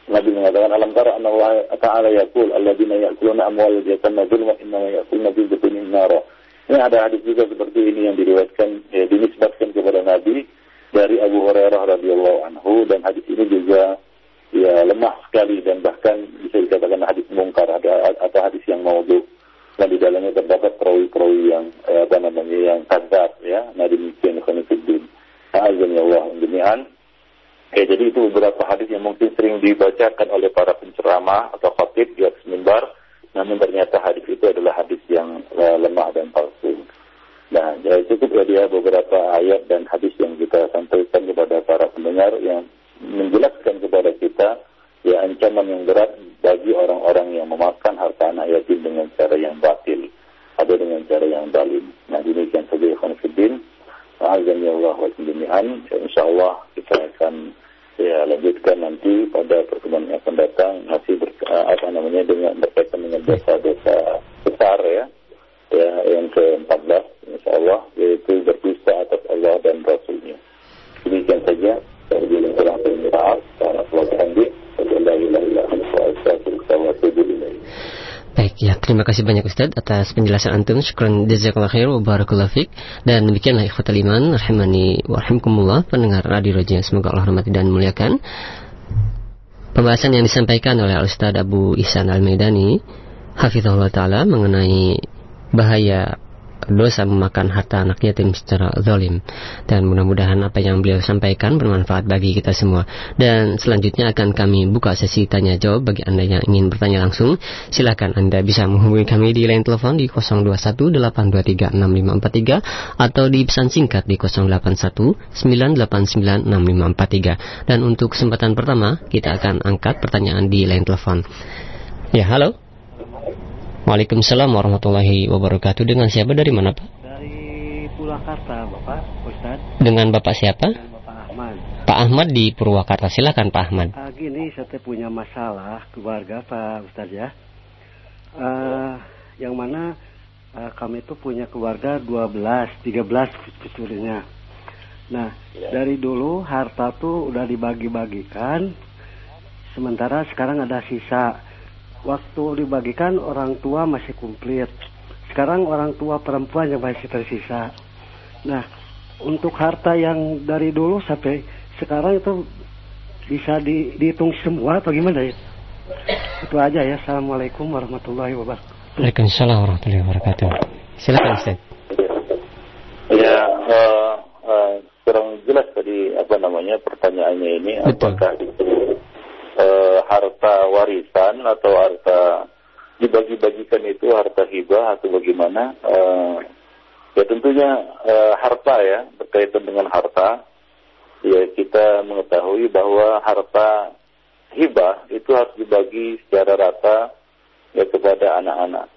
Nabi mengatakan alam tara anna Allah ta'ala yaqul alladziina ya'kuluna amwal yatama dzulma innama ya'kuluna fi butunihim nara ini ada hadis juga seperti ini yang diriwayatkan ya, dinisbatkan kepada Nabi dari Abu Hurairah radhiyallahu anhu dan hadis ini juga ya lemah sekali dan bahkan bisa dikatakan hadis mungkar. Ada atau hadis yang maudhu dan di dalamnya terdapat perawi-perawi yang eh, apa namanya yang kadzab ya. Nah demikian khonifuddin azan ya Allah demikian Oke, jadi itu beberapa hadis yang mungkin sering dibacakan oleh para penceramah atau khatib di atas mimbar, namun ternyata hadis itu adalah hadis yang uh, lemah dan palsu. Nah, jadi cukup ya dia beberapa ayat dan hadis yang kita sampaikan kepada para pendengar yang menjelaskan kepada kita ya ancaman yang berat bagi orang-orang yang memakan harta anak yatim dengan cara yang batil atau dengan cara yang dalim. Nah demikian saja ikhwan fiddin. Ya Allah wa jami'an. InsyaAllah kita akan ya lanjutkan nanti pada pertemuan yang akan datang masih ber, apa namanya dengan berkaitan dengan dosa-dosa terima kasih banyak Ustaz atas penjelasan antum. Syukran jazakallahu khair wa barakallahu fik. Dan demikianlah ikhwatul iman rahimani wa rahimakumullah pendengar radio Roja semoga Allah rahmati dan muliakan. Pembahasan yang disampaikan oleh Ustaz Abu Ihsan Al-Maidani hafizahullah taala mengenai bahaya dosa memakan harta anak yatim secara zalim. Dan mudah-mudahan apa yang beliau sampaikan bermanfaat bagi kita semua. Dan selanjutnya akan kami buka sesi tanya jawab bagi anda yang ingin bertanya langsung. Silakan anda bisa menghubungi kami di line telepon di 0218236543 atau di pesan singkat di 0819896543 dan untuk kesempatan pertama kita akan angkat pertanyaan di line telepon. Ya halo Waalaikumsalam warahmatullahi wabarakatuh. Dengan siapa dari mana Pak? Dari Purwakarta Bapak Ustaz. Dengan Bapak siapa? Dengan Bapak Ahmad. Pak Ahmad di Purwakarta. Silakan Pak Ahmad. Uh, gini, saya punya masalah keluarga Pak Ustaz ya. Uh, yang mana uh, kami itu punya keluarga 12, 13 cucunya. Nah, ya. dari dulu harta tuh udah dibagi-bagikan. Sementara sekarang ada sisa waktu dibagikan orang tua masih komplit. Sekarang orang tua perempuan yang masih tersisa. Nah, untuk harta yang dari dulu sampai sekarang itu bisa di, dihitung semua atau gimana ya? Itu aja ya. Assalamualaikum warahmatullahi wabarakatuh. Waalaikumsalam warahmatullahi wabarakatuh. Silakan Ustaz. Ya, uh, uh, kurang jelas tadi apa namanya pertanyaannya ini Betul. apakah itu harta warisan atau harta dibagi-bagikan itu harta hibah atau bagaimana? Uh, ya tentunya uh, harta ya berkaitan dengan harta. Ya kita mengetahui bahwa harta hibah itu harus dibagi secara rata ya kepada anak-anak.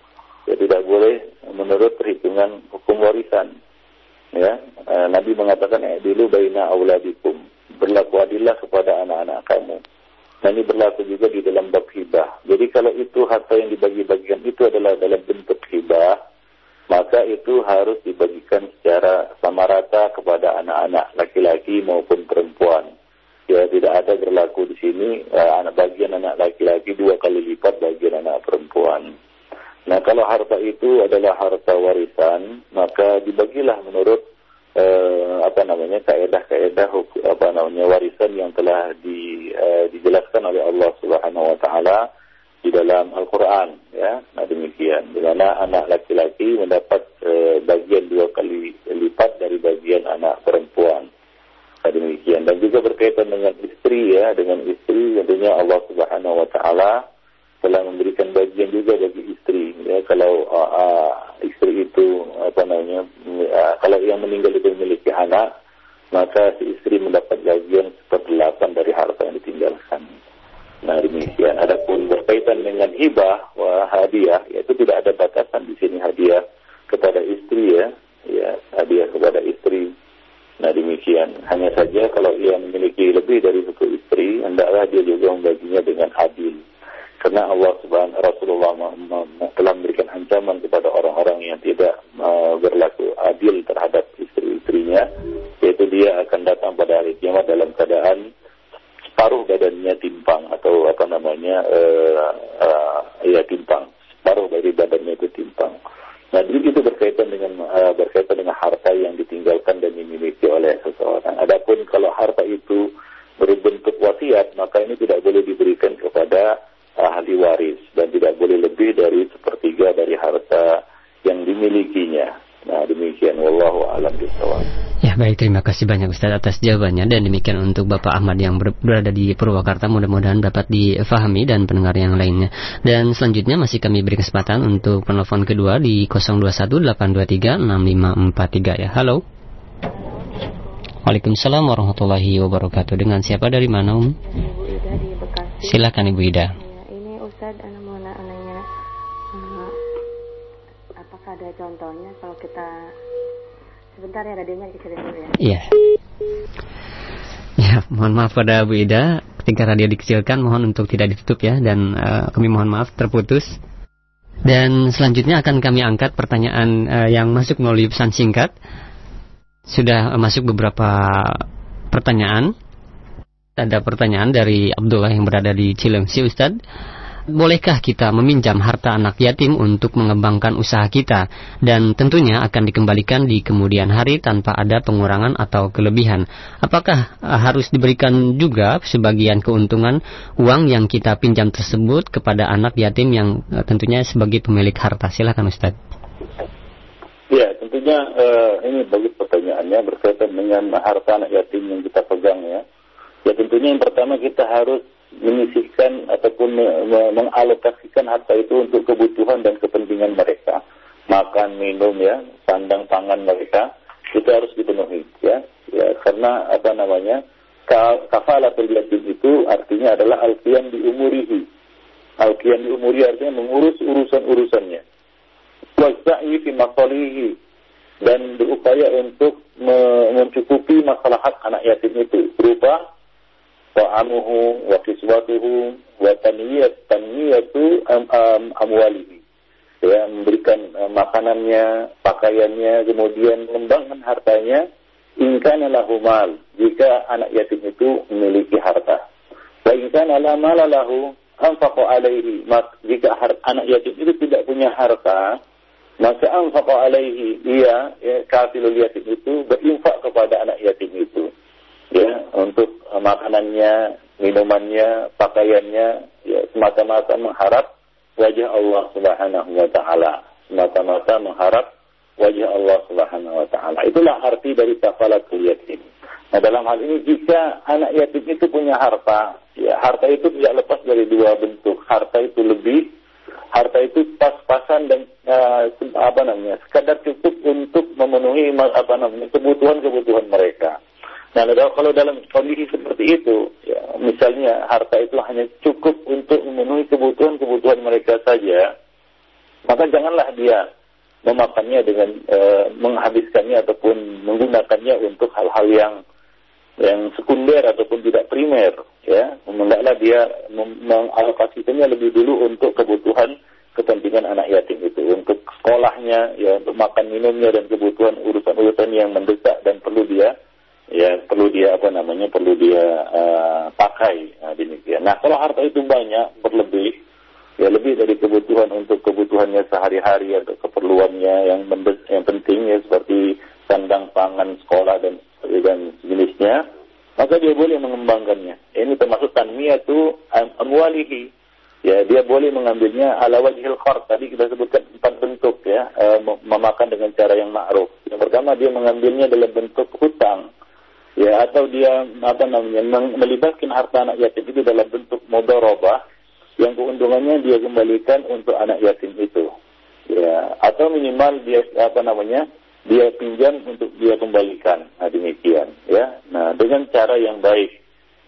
Ya tidak boleh menurut perhitungan hukum warisan. Ya, Nabi mengatakan dulu baina auladikum berlaku adillah kepada anak-anak kamu. Nah ini berlaku juga di dalam bab hibah. Jadi kalau itu harta yang dibagi-bagikan itu adalah dalam bentuk hibah, maka itu harus dibagikan secara sama rata kepada anak-anak laki-laki maupun perempuan. Ya tidak ada berlaku di sini eh, anak bagian anak laki-laki dua kali lipat bagian anak perempuan. Nah kalau harta itu adalah harta warisan, maka dibagilah menurut eh, apa namanya kaedah-kaedah apa namanya warisan yang telah di, eh, dijelaskan oleh Allah Subhanahu wa taala di dalam Al-Qur'an ya. Nah demikian di mana anak laki-laki mendapat eh, bagian dua kali lipat dari bagian anak perempuan. Nah demikian dan juga berkaitan dengan istri ya, dengan istri tentunya Allah Subhanahu wa taala telah memberikan bagian juga bagi istri ya kalau uh, uh, istri itu apa namanya uh, kalau yang meninggal itu memiliki anak maka si istri mendapat bagian seperdelapan dari harta yang ditinggalkan. Nah demikian. Adapun berkaitan dengan hibah wah hadiah, yaitu tidak ada batasan di sini hadiah kepada istri ya, ya hadiah kepada istri. Nah demikian. Hanya saja kalau ia memiliki lebih dari satu istri, hendaklah dia juga membaginya dengan adil. Karena Allah Subhanahu Rasulullah telah memberikan ancaman kepada orang-orang yang tidak uh, berlaku adil terhadap istri-istrinya, yaitu dia akan datang pada hari kiamat dalam keadaan separuh badannya timpang atau apa namanya uh, uh, ya timpang, separuh dari badannya itu timpang. Nah, jadi itu berkaitan dengan uh, berkaitan terima kasih banyak Ustaz atas jawabannya dan demikian untuk Bapak Ahmad yang ber berada di Purwakarta mudah-mudahan dapat difahami dan pendengar yang lainnya. Dan selanjutnya masih kami beri kesempatan untuk penelpon kedua di 0218236543 ya. Halo. Waalaikumsalam warahmatullahi wabarakatuh. Dengan siapa dari mana Um? Ibu Ida di Bekasi. Silakan Ibu Ida. Iya. Ya, mohon maaf pada Bu Ida, ketika radio dikecilkan mohon untuk tidak ditutup ya dan uh, kami mohon maaf terputus. Dan selanjutnya akan kami angkat pertanyaan uh, yang masuk melalui pesan singkat. Sudah uh, masuk beberapa pertanyaan. Ada pertanyaan dari Abdullah yang berada di Cilengsi Ustadz bolehkah kita meminjam harta anak yatim untuk mengembangkan usaha kita dan tentunya akan dikembalikan di kemudian hari tanpa ada pengurangan atau kelebihan. Apakah uh, harus diberikan juga sebagian keuntungan uang yang kita pinjam tersebut kepada anak yatim yang uh, tentunya sebagai pemilik harta? Silakan Ustaz. Ya, tentunya uh, ini bagus pertanyaannya berkaitan dengan harta anak yatim yang kita pegang ya. Ya tentunya yang pertama kita harus menyisihkan ataupun mengalokasikan harta itu untuk kebutuhan dan kepentingan mereka. Makan, minum ya, sandang pangan mereka itu harus dipenuhi ya. Ya, karena apa namanya? Kafalatul yatim itu artinya adalah alfian diumurihi. Alfian diumuri artinya mengurus urusan-urusannya. Wasa'i fi masalihi dan berupaya untuk mencukupi masalah hak anak yatim itu berupa ta'amuhu wa kiswatuhu wa taniyat taniyatu am, am, amwalihi. Ya memberikan uh, makanannya pakaiannya kemudian mengembangkan hartanya. Ingkana lahu mal jika anak yatim itu memiliki harta. Wa ingkana la mala lahu anfaqu alaihi. Jika anak yatim itu tidak punya harta maka anfaqu alaihi ia ya, kafilul yatim itu berinfak kepada anak yatim itu ya untuk makanannya, minumannya, pakaiannya, ya semata-mata mengharap wajah Allah Subhanahu wa taala. Semata-mata mengharap wajah Allah Subhanahu wa taala. Itulah arti dari kafalatul yatim. Nah, dalam hal ini jika anak yatim itu punya harta, ya harta itu tidak lepas dari dua bentuk. Harta itu lebih, harta itu pas-pasan dan uh, apa namanya, sekadar cukup untuk memenuhi apa namanya kebutuhan-kebutuhan mereka. Nah, kalau dalam kondisi seperti itu, ya, misalnya harta itu hanya cukup untuk memenuhi kebutuhan-kebutuhan mereka saja, maka janganlah dia memakannya dengan e, menghabiskannya ataupun menggunakannya untuk hal-hal yang yang sekunder ataupun tidak primer, ya. Hendaklah dia mengalokasikannya lebih dulu untuk kebutuhan kepentingan anak yatim itu, untuk sekolahnya, ya, untuk makan minumnya dan kebutuhan urusan-urusan yang mendesak dan perlu dia ya perlu dia apa namanya perlu dia uh, pakai nah, demikian. Nah kalau harta itu banyak berlebih ya lebih dari kebutuhan untuk kebutuhannya sehari-hari atau keperluannya yang yang penting ya seperti sandang pangan sekolah dan dan jenisnya maka dia boleh mengembangkannya. Ini termasuk tanmiyatu amwalihi. Ya, dia boleh mengambilnya ala wajhil khar. Tadi kita sebutkan empat bentuk ya, e, memakan dengan cara yang ma'ruf. Yang pertama dia mengambilnya dalam bentuk hutang ya atau dia apa namanya melibatkan harta anak yatim itu dalam bentuk mudharabah yang keuntungannya dia kembalikan untuk anak yatim itu. Ya, atau minimal dia apa namanya? dia pinjam untuk dia kembalikan. Nah, demikian ya. Nah, dengan cara yang baik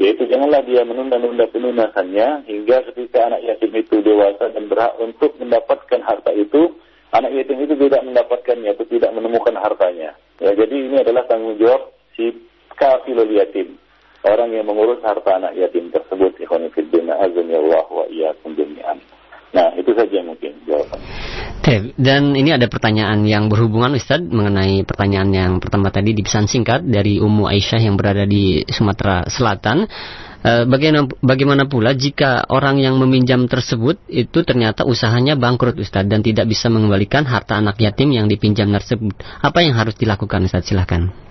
yaitu janganlah dia menunda-nunda pelunasannya hingga ketika anak yatim itu dewasa dan berhak untuk mendapatkan harta itu, anak yatim itu tidak mendapatkannya atau tidak menemukan hartanya. Ya, jadi ini adalah tanggung jawab si kafilul yatim, orang yang mengurus harta anak yatim tersebut. Ikhwan fillah, azan ya Allah wa iyyakum jami'an. Nah, itu saja mungkin jawabannya. Oke, dan ini ada pertanyaan yang berhubungan Ustadz mengenai pertanyaan yang pertama tadi di pesan singkat dari Ummu Aisyah yang berada di Sumatera Selatan. E, bagaimana, bagaimana pula jika orang yang meminjam tersebut itu ternyata usahanya bangkrut Ustadz dan tidak bisa mengembalikan harta anak yatim yang dipinjam tersebut? Apa yang harus dilakukan Ustadz? Silahkan.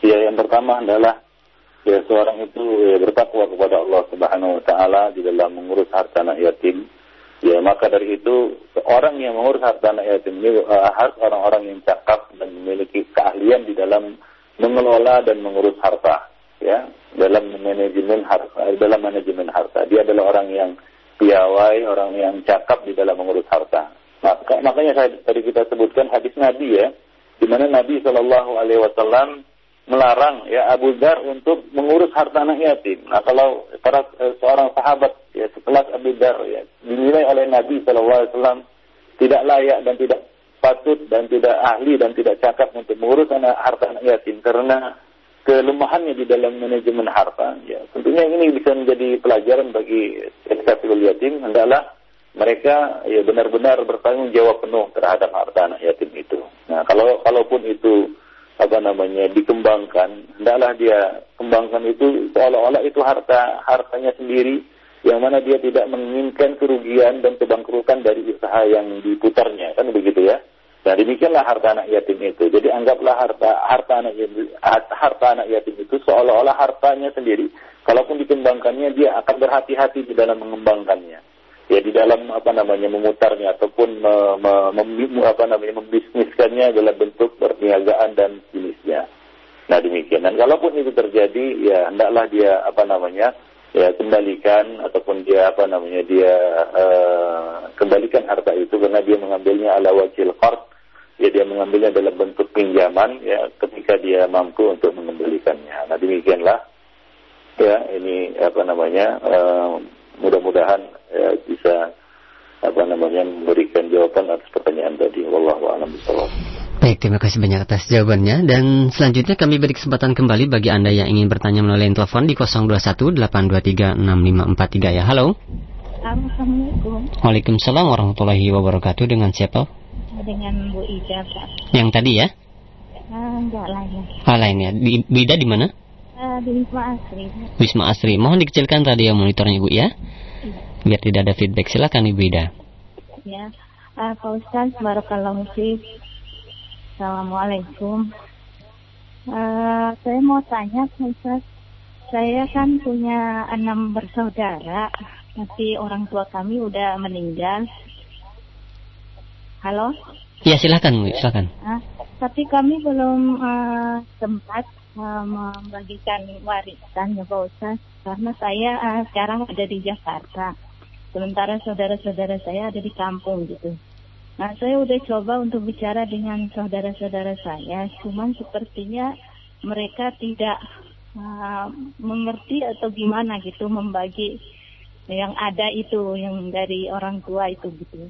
Ya, yang pertama adalah ya seorang itu ya, bertakwa kepada Allah Subhanahu wa taala di dalam mengurus harta anak yatim. Ya, maka dari itu orang yang mengurus harta anak yatim ini uh, harus orang-orang yang cakap dan memiliki keahlian di dalam mengelola dan mengurus harta, ya, dalam manajemen harta, dalam manajemen harta. Dia adalah orang yang piawai, orang yang cakap di dalam mengurus harta. Maka, makanya tadi kita sebutkan hadis Nabi ya, di mana Nabi Shallallahu Alaihi Wasallam melarang ya Abu Dar untuk mengurus harta anak yatim. Nah kalau para eh, seorang sahabat ya setelah Abu Dar ya dinilai oleh Nabi SAW tidak layak dan tidak patut dan tidak ahli dan tidak cakap untuk mengurus anak harta anak yatim karena kelemahannya di dalam manajemen harta. Ya tentunya ini bisa menjadi pelajaran bagi ekstafil yatim hendaklah mereka ya benar-benar bertanggung jawab penuh terhadap harta anak yatim itu. Nah kalau kalaupun itu apa namanya dikembangkan. Hendaklah dia kembangkan itu seolah-olah itu harta hartanya sendiri yang mana dia tidak menginginkan kerugian dan kebangkrutan dari usaha yang diputarnya. Kan begitu ya? Nah demikianlah harta anak yatim itu. Jadi anggaplah harta harta anak yatim harta anak yatim itu seolah-olah hartanya sendiri. Kalaupun dikembangkannya dia akan berhati-hati di dalam mengembangkannya ya di dalam apa namanya memutarnya ataupun me, me, mem, apa namanya membisniskannya dalam bentuk perniagaan dan jenisnya. Nah demikian. Dan kalaupun itu terjadi, ya hendaklah dia apa namanya ya kembalikan ataupun dia apa namanya dia uh, kembalikan harta itu karena dia mengambilnya ala wajil qard ya dia mengambilnya dalam bentuk pinjaman ya ketika dia mampu untuk mengembalikannya. Nah demikianlah ya ini apa namanya uh, mudah-mudahan ya, bisa apa namanya memberikan jawaban atas pertanyaan tadi. Wallahu a'lam bishawab. Baik, terima kasih banyak atas jawabannya dan selanjutnya kami beri kesempatan kembali bagi Anda yang ingin bertanya melalui telepon di 0218236543 ya. Halo. Assalamualaikum. Waalaikumsalam warahmatullahi wabarakatuh. Dengan siapa? Dengan Bu Ida, Pak. Yang tadi ya? Uh, enggak lain. Ah, lain ya. Di, Bu Ida di mana? Uh, di Wisma Asri. Wisma Asri. Mohon dikecilkan radio monitornya, Bu ya. Iya. Biar tidak ada feedback. Silakan Ibu Ida. Ya. Uh, Pak Ustaz, Barakallahu Fiq. Assalamualaikum. Uh, saya mau tanya Pak Ustaz. Saya kan punya enam bersaudara, tapi orang tua kami udah meninggal. Halo? Ya silakan, silakan. Uh, tapi kami belum uh, sempat uh, membagikan warisan ya Pak Ustaz, karena saya uh, sekarang ada di Jakarta sementara saudara-saudara saya ada di kampung gitu. Nah, saya udah coba untuk bicara dengan saudara-saudara saya, cuman sepertinya mereka tidak uh, mengerti atau gimana gitu membagi yang ada itu, yang dari orang tua itu gitu.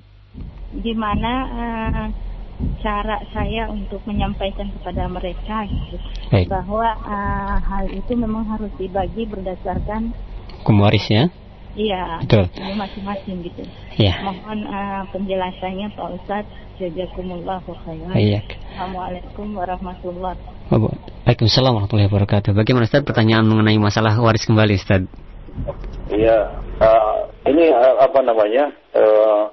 Gimana uh, cara saya untuk menyampaikan kepada mereka gitu, Baik. bahwa uh, hal itu memang harus dibagi berdasarkan hukum ya? Iya. Betul. Masing-masing gitu. Iya. Mohon uh, penjelasannya Pak Ustadz. Jazakumullah khairan. Iya. Assalamualaikum warahmatullahi wabarakatuh. Waalaikumsalam warahmatullahi wabarakatuh. Bagaimana Ustaz pertanyaan mengenai masalah waris kembali Ustaz? Iya, uh, ini uh, apa namanya? Uh,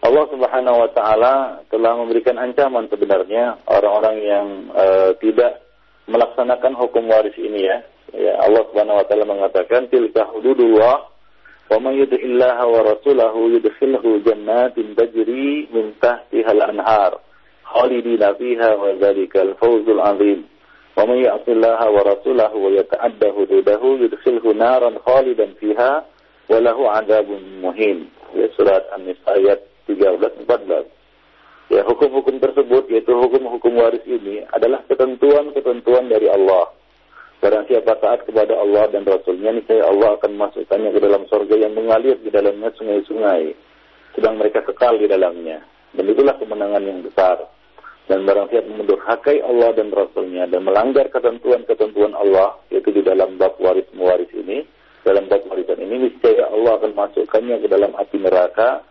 Allah Subhanahu wa taala telah memberikan ancaman sebenarnya orang-orang yang e, tidak melaksanakan hukum waris ini ya. Ya Allah Subhanahu wa taala mengatakan tilka hududullah wa may yuti'illaha wa rasulahu yudkhilhu jannatin tajri min tahtiha al-anhar khalidina fiha wa dzalikal fawzul 'azim. Wa may ya'sillaha wa rasulahu wa yata'adda hududahu yudkhilhu naran khalidan fiha wa lahu 'adzabun muhin. Ya surat An-Nisa ayat 13 14. Ya, hukum-hukum tersebut yaitu hukum-hukum waris ini adalah ketentuan-ketentuan dari Allah. Barang siapa taat kepada Allah dan Rasulnya, niscaya Allah akan masukkannya ke dalam sorga yang mengalir di dalamnya sungai-sungai. Sedang mereka kekal di dalamnya. Dan itulah kemenangan yang besar. Dan barang siapa mendurhakai Allah dan Rasulnya dan melanggar ketentuan-ketentuan Allah, yaitu di dalam bab waris mewaris ini, dalam bab warisan ini, niscaya Allah akan masukkannya ke dalam api neraka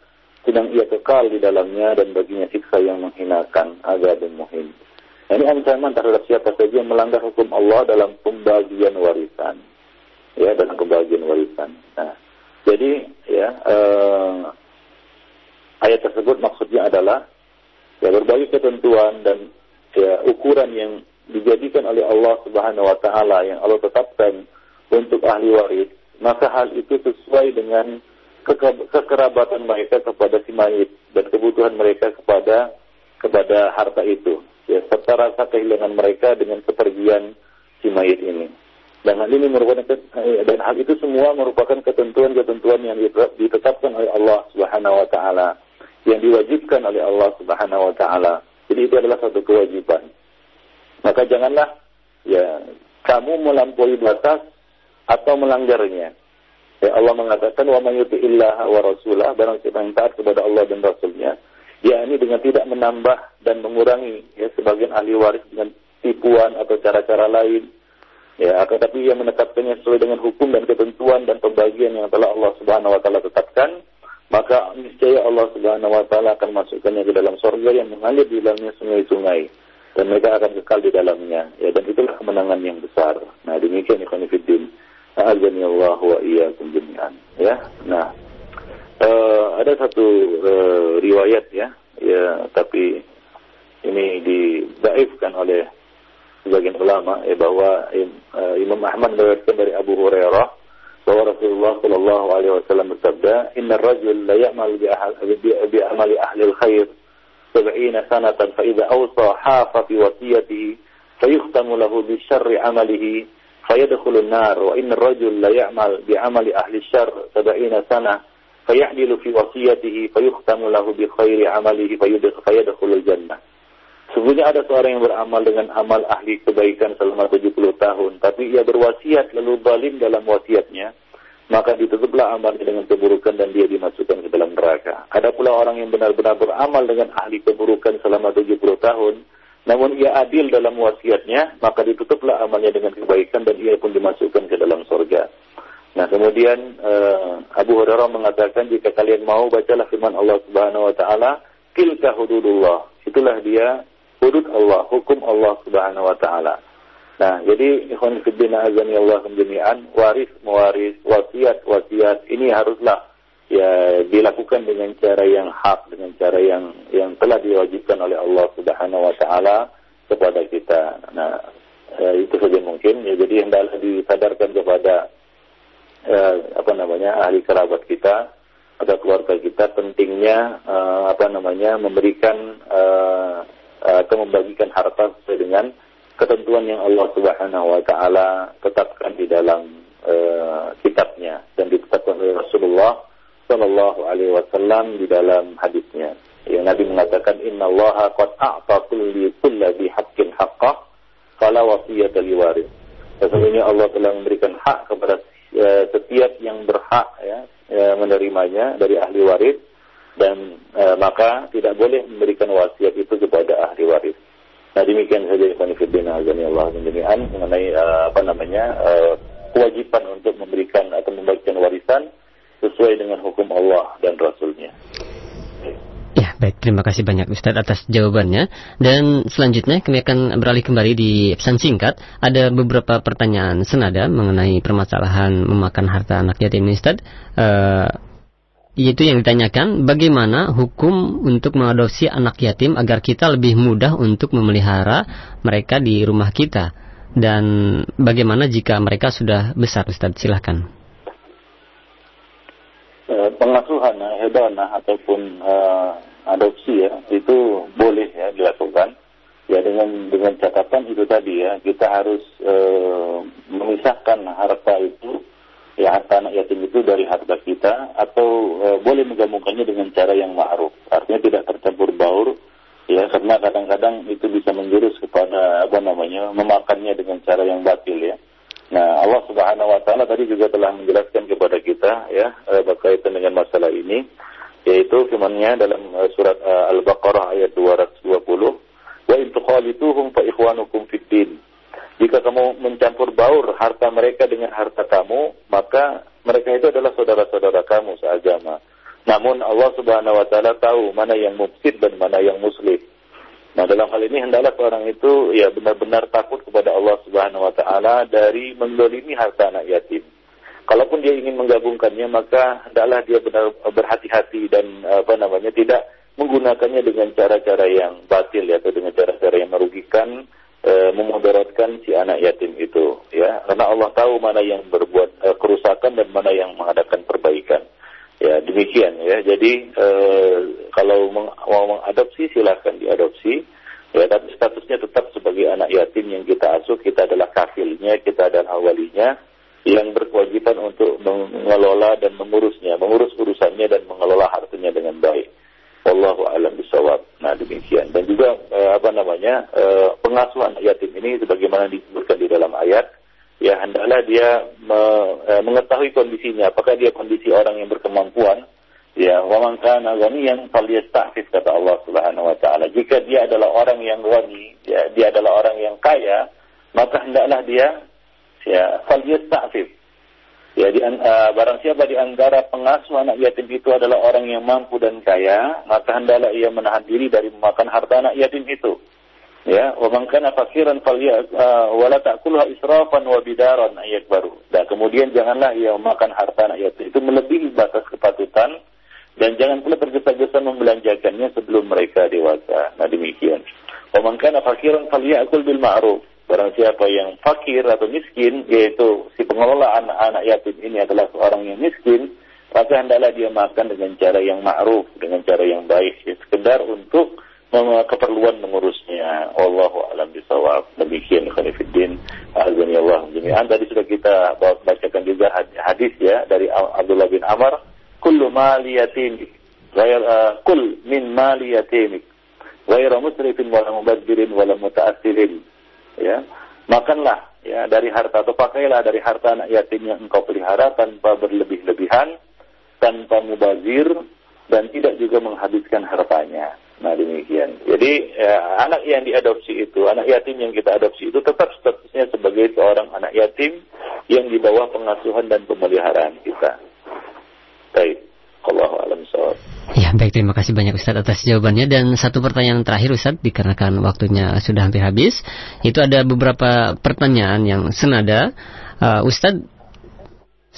sedang ia kekal di dalamnya dan baginya siksa yang menghinakan azab muhim. Ini ancaman terhadap siapa saja yang melanggar hukum Allah dalam pembagian warisan. Ya, dalam pembagian warisan. Nah, jadi ya eh, ayat tersebut maksudnya adalah ya berbagai ketentuan dan ya ukuran yang dijadikan oleh Allah Subhanahu wa taala yang Allah tetapkan untuk ahli waris, maka hal itu sesuai dengan kekerabatan mereka kepada si mayit dan kebutuhan mereka kepada kepada harta itu. Ya serta rasa kehilangan mereka dengan kepergian si mayit ini. Dan hal ini merupakan dan hal itu semua merupakan ketentuan-ketentuan yang ditetapkan oleh Allah Subhanahu wa taala yang diwajibkan oleh Allah Subhanahu wa taala. Jadi itu adalah satu kewajiban. Maka janganlah ya kamu melampaui batas atau melanggarnya Ya, Allah mengatakan wa may yuti'illah wa rasulah barang siapa yang taat kepada Allah dan Rasulnya ya ini dengan tidak menambah dan mengurangi ya sebagian ahli waris dengan tipuan atau cara-cara lain. Ya tetapi ia menetapkannya sesuai dengan hukum dan ketentuan dan pembagian yang telah Allah Subhanahu wa taala tetapkan maka niscaya Allah Subhanahu wa taala akan masukkannya ke dalam surga yang mengalir di dalamnya sungai-sungai dan mereka akan kekal di dalamnya. Ya dan itulah kemenangan yang besar. Nah demikian ikhwan fillah Azani Allah wa iyyakum jami'an. Ya. Nah, uh, ada satu uh, riwayat ya, ya tapi ini didaifkan oleh sebagian ulama ya bahwa uh, Imam Ahmad meriwayatkan dari Abu Hurairah bahwa Rasulullah Shallallahu Alaihi Wasallam bersabda, Inna rajul la ya'mal bi, amali ahli al-khair sab'ina sanatan fa idza awsa hafa fi wasiyatihi fayukhtamu lahu bi فيدخل النار وإن الرجل لا يعمل بعمل أهل الشر سبعين سنة فيعدل في وصيته فيختم له بخير عمله فيدخل الجنة Sesungguhnya ada seorang yang beramal dengan amal ahli kebaikan selama 70 tahun, tapi ia berwasiat lalu zalim dalam wasiatnya, maka ditutuplah amalnya dengan keburukan dan dia dimasukkan ke dalam neraka. Ada pula orang yang benar-benar beramal dengan ahli keburukan selama 70 tahun, namun ia adil dalam wasiatnya, maka ditutuplah amalnya dengan kebaikan dan ia pun dimasukkan ke dalam surga. Nah, kemudian uh, Abu Hurairah mengatakan jika kalian mau bacalah firman Allah Subhanahu wa taala, tilka hududullah. Itulah dia hudud Allah, hukum Allah Subhanahu wa taala. Nah, jadi ikhwan fillah azani Allah jami'an, waris mewaris, wasiat wasiat ini haruslah ya dilakukan dengan cara yang hak dengan cara yang yang telah diwajibkan oleh Allah Subhanahu wa taala kepada kita. Nah, ya, itu saja mungkin ya jadi hendaklah disadarkan kepada ya, apa namanya ahli kerabat kita atau keluarga kita pentingnya uh, apa namanya memberikan uh, atau membagikan harta sesuai dengan ketentuan yang Allah Subhanahu wa taala tetapkan di dalam uh, kitabnya dan ditetapkan oleh Rasulullah Shallallahu Alaihi Wasallam di dalam hadisnya. Yang Nabi mengatakan Inna Allah qad a'ta kulli kulli haqqin haqqah fala wasiyata liwaris. Sesungguhnya Allah telah memberikan hak kepada uh, setiap yang berhak ya, uh, menerimanya dari ahli waris dan uh, maka tidak boleh memberikan wasiat itu kepada ahli waris. Nah demikian saja Ikhwan Fiddin Azani Allah mengenai uh, apa namanya uh, kewajiban untuk memberikan atau membagikan warisan sesuai dengan hukum Allah dan Rasulnya. Ya, baik. Terima kasih banyak Ustaz atas jawabannya. Dan selanjutnya kami akan beralih kembali di pesan singkat. Ada beberapa pertanyaan senada mengenai permasalahan memakan harta anak yatim ini Ustaz. Uh, yaitu yang ditanyakan bagaimana hukum untuk mengadopsi anak yatim agar kita lebih mudah untuk memelihara mereka di rumah kita dan bagaimana jika mereka sudah besar Ustaz silahkan Eh, pengasuhan hedonah ataupun uh, adopsi ya itu boleh ya dilakukan ya dengan dengan catatan itu tadi ya kita harus uh, memisahkan harta itu ya harta anak yatim itu dari harta kita atau e, boleh menggabungkannya dengan cara yang ma'ruf. Artinya tidak tercampur baur ya karena kadang-kadang itu bisa menjurus kepada apa namanya memakannya dengan cara yang batil ya. Nah, Allah Subhanahu wa taala tadi juga telah menjelaskan kepada kita ya e, berkaitan dengan masalah ini yaitu firman-Nya dalam e, surat e, Al-Baqarah ayat 220 wa in tukhalituhum fa ikhwanukum fid din jika kamu mencampur baur harta mereka dengan harta kamu, maka mereka itu adalah saudara-saudara kamu seagama. Namun Allah Subhanahu wa taala tahu mana yang mufsid dan mana yang muslim. Nah, dalam hal ini hendaklah seorang itu ya benar-benar takut kepada Allah Subhanahu wa taala dari mendolimi harta anak yatim. Kalaupun dia ingin menggabungkannya, maka hendaklah dia benar berhati-hati dan apa namanya tidak menggunakannya dengan cara-cara yang batil ya atau dengan cara-cara yang merugikan e, memudaratkan si anak yatim itu ya karena Allah tahu mana yang berbuat e, kerusakan dan mana yang mengadakan perbaikan ya demikian ya jadi e, kalau meng, mau mengadopsi silahkan diadopsi ya tapi statusnya tetap sebagai anak yatim yang kita asuh kita adalah kafilnya kita adalah walinya yang berkewajiban untuk mengelola dan mengurusnya mengurus urusannya dan mengelola hartanya dengan baik Wallahu alam bisawab. Nah demikian. Dan juga eh, apa namanya eh, pengasuhan yatim ini sebagaimana disebutkan di dalam ayat, ya hendaklah dia me, eh, mengetahui kondisinya. Apakah dia kondisi orang yang berkemampuan? Ya, wa man kana ghaniyan falyasta'fif kata Allah Subhanahu wa taala. Jika dia adalah orang yang ghani, ya, dia adalah orang yang kaya, maka hendaklah dia ya falyasta'fif Ya, di, uh, barang siapa di antara pengasuh anak yatim itu adalah orang yang mampu dan kaya, maka hendaklah ia menahan diri dari memakan harta anak yatim itu. Ya, wa man kana fakiran falya wala ta'kulha israfan wa bidaran ayat baru. Dan kemudian janganlah ia memakan harta anak yatim itu melebihi batas kepatutan dan jangan pula tergesa-gesa membelanjakannya sebelum mereka dewasa. Nah demikian. Wa man kana fakiran falyakul bil ma'ruf. Barang siapa yang fakir atau miskin, yaitu si pengelola anak-anak yatim ini adalah seorang yang miskin, maka hendaklah dia makan dengan cara yang ma'ruf, dengan cara yang baik, ya, sekedar untuk keperluan mengurusnya. Allahu alam bisawab. Demikian khonifuddin. Azani Allah jami'an. Tadi sudah kita bacakan juga hadis ya dari Abdullah bin Amr. Kullu mali yatim. Ghair, uh, kul min mali yatimik. Ghaira musrifin wala muta'assirin ya makanlah ya dari harta atau pakailah dari harta anak yatim yang engkau pelihara tanpa berlebih-lebihan tanpa mubazir dan tidak juga menghabiskan hartanya nah demikian jadi ya, anak yang diadopsi itu anak yatim yang kita adopsi itu tetap statusnya sebagai seorang anak yatim yang di bawah pengasuhan dan pemeliharaan kita baik Ya, baik terima kasih banyak Ustaz atas jawabannya dan satu pertanyaan terakhir Ustaz dikarenakan waktunya sudah hampir habis. Itu ada beberapa pertanyaan yang senada. Uh, Ustaz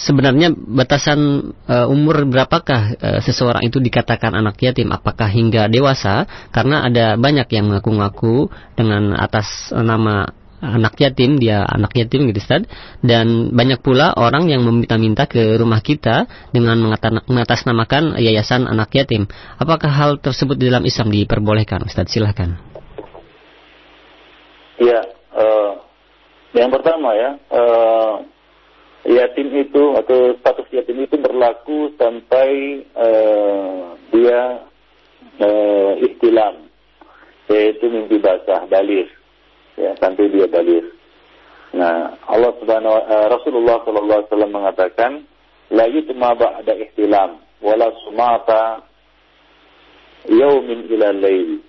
sebenarnya batasan uh, umur berapakah uh, seseorang itu dikatakan anak yatim? Apakah hingga dewasa? Karena ada banyak yang mengaku-ngaku dengan atas nama anak yatim, dia anak yatim gitu Ustaz. Dan banyak pula orang yang meminta-minta ke rumah kita dengan mengatasnamakan yayasan anak yatim. Apakah hal tersebut di dalam Islam diperbolehkan Ustaz? Silahkan. Ya, uh, yang pertama ya, uh, yatim itu atau status yatim itu berlaku sampai uh, dia uh, istilam, yaitu mimpi basah, balir ya sampai dia balik. Nah, Allah Subhanahu uh, Rasulullah sallallahu alaihi wasallam mengatakan la yutma ba'da ihtilam wala sumata yaumin ila lail.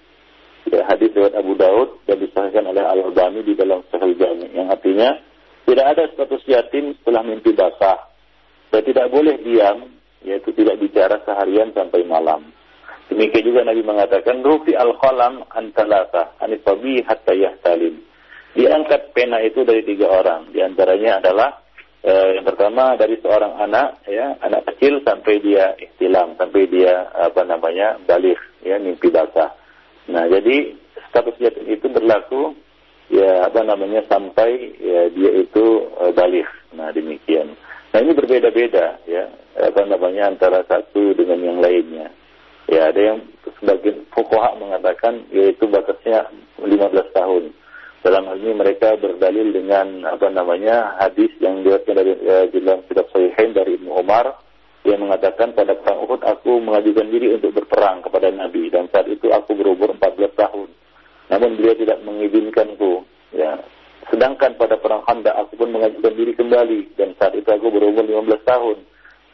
Ya, hadis riwayat Abu Daud dan disahkan oleh Al-Albani di dalam Sahih Jami yang artinya tidak ada status yatim setelah mimpi basah. Dan tidak boleh diam, yaitu tidak bicara seharian sampai malam. Demikian juga Nabi mengatakan rufi al qalam antalata anifabi hatta yahtalim. Diangkat pena itu dari tiga orang. Di antaranya adalah eh, yang pertama dari seorang anak ya, anak kecil sampai dia istilam, sampai dia apa namanya balik ya mimpi basah. Nah, jadi status yatim itu berlaku ya apa namanya sampai ya dia itu uh, balik. Nah, demikian. Nah, ini berbeda-beda ya apa namanya antara satu dengan yang lainnya. Ya, ada yang sebagian fukoha mengatakan yaitu batasnya 15 tahun. Dalam hal ini mereka berdalil dengan apa namanya hadis yang diriwayatkan dari uh, dalam kitab Sahihain dari Ibnu Umar yang mengatakan pada perang Uhud aku mengajukan diri untuk berperang kepada Nabi dan saat itu aku berumur 14 tahun. Namun beliau tidak mengizinkanku. Ya. Sedangkan pada perang Khandaq aku pun mengajukan diri kembali dan saat itu aku berumur 15 tahun.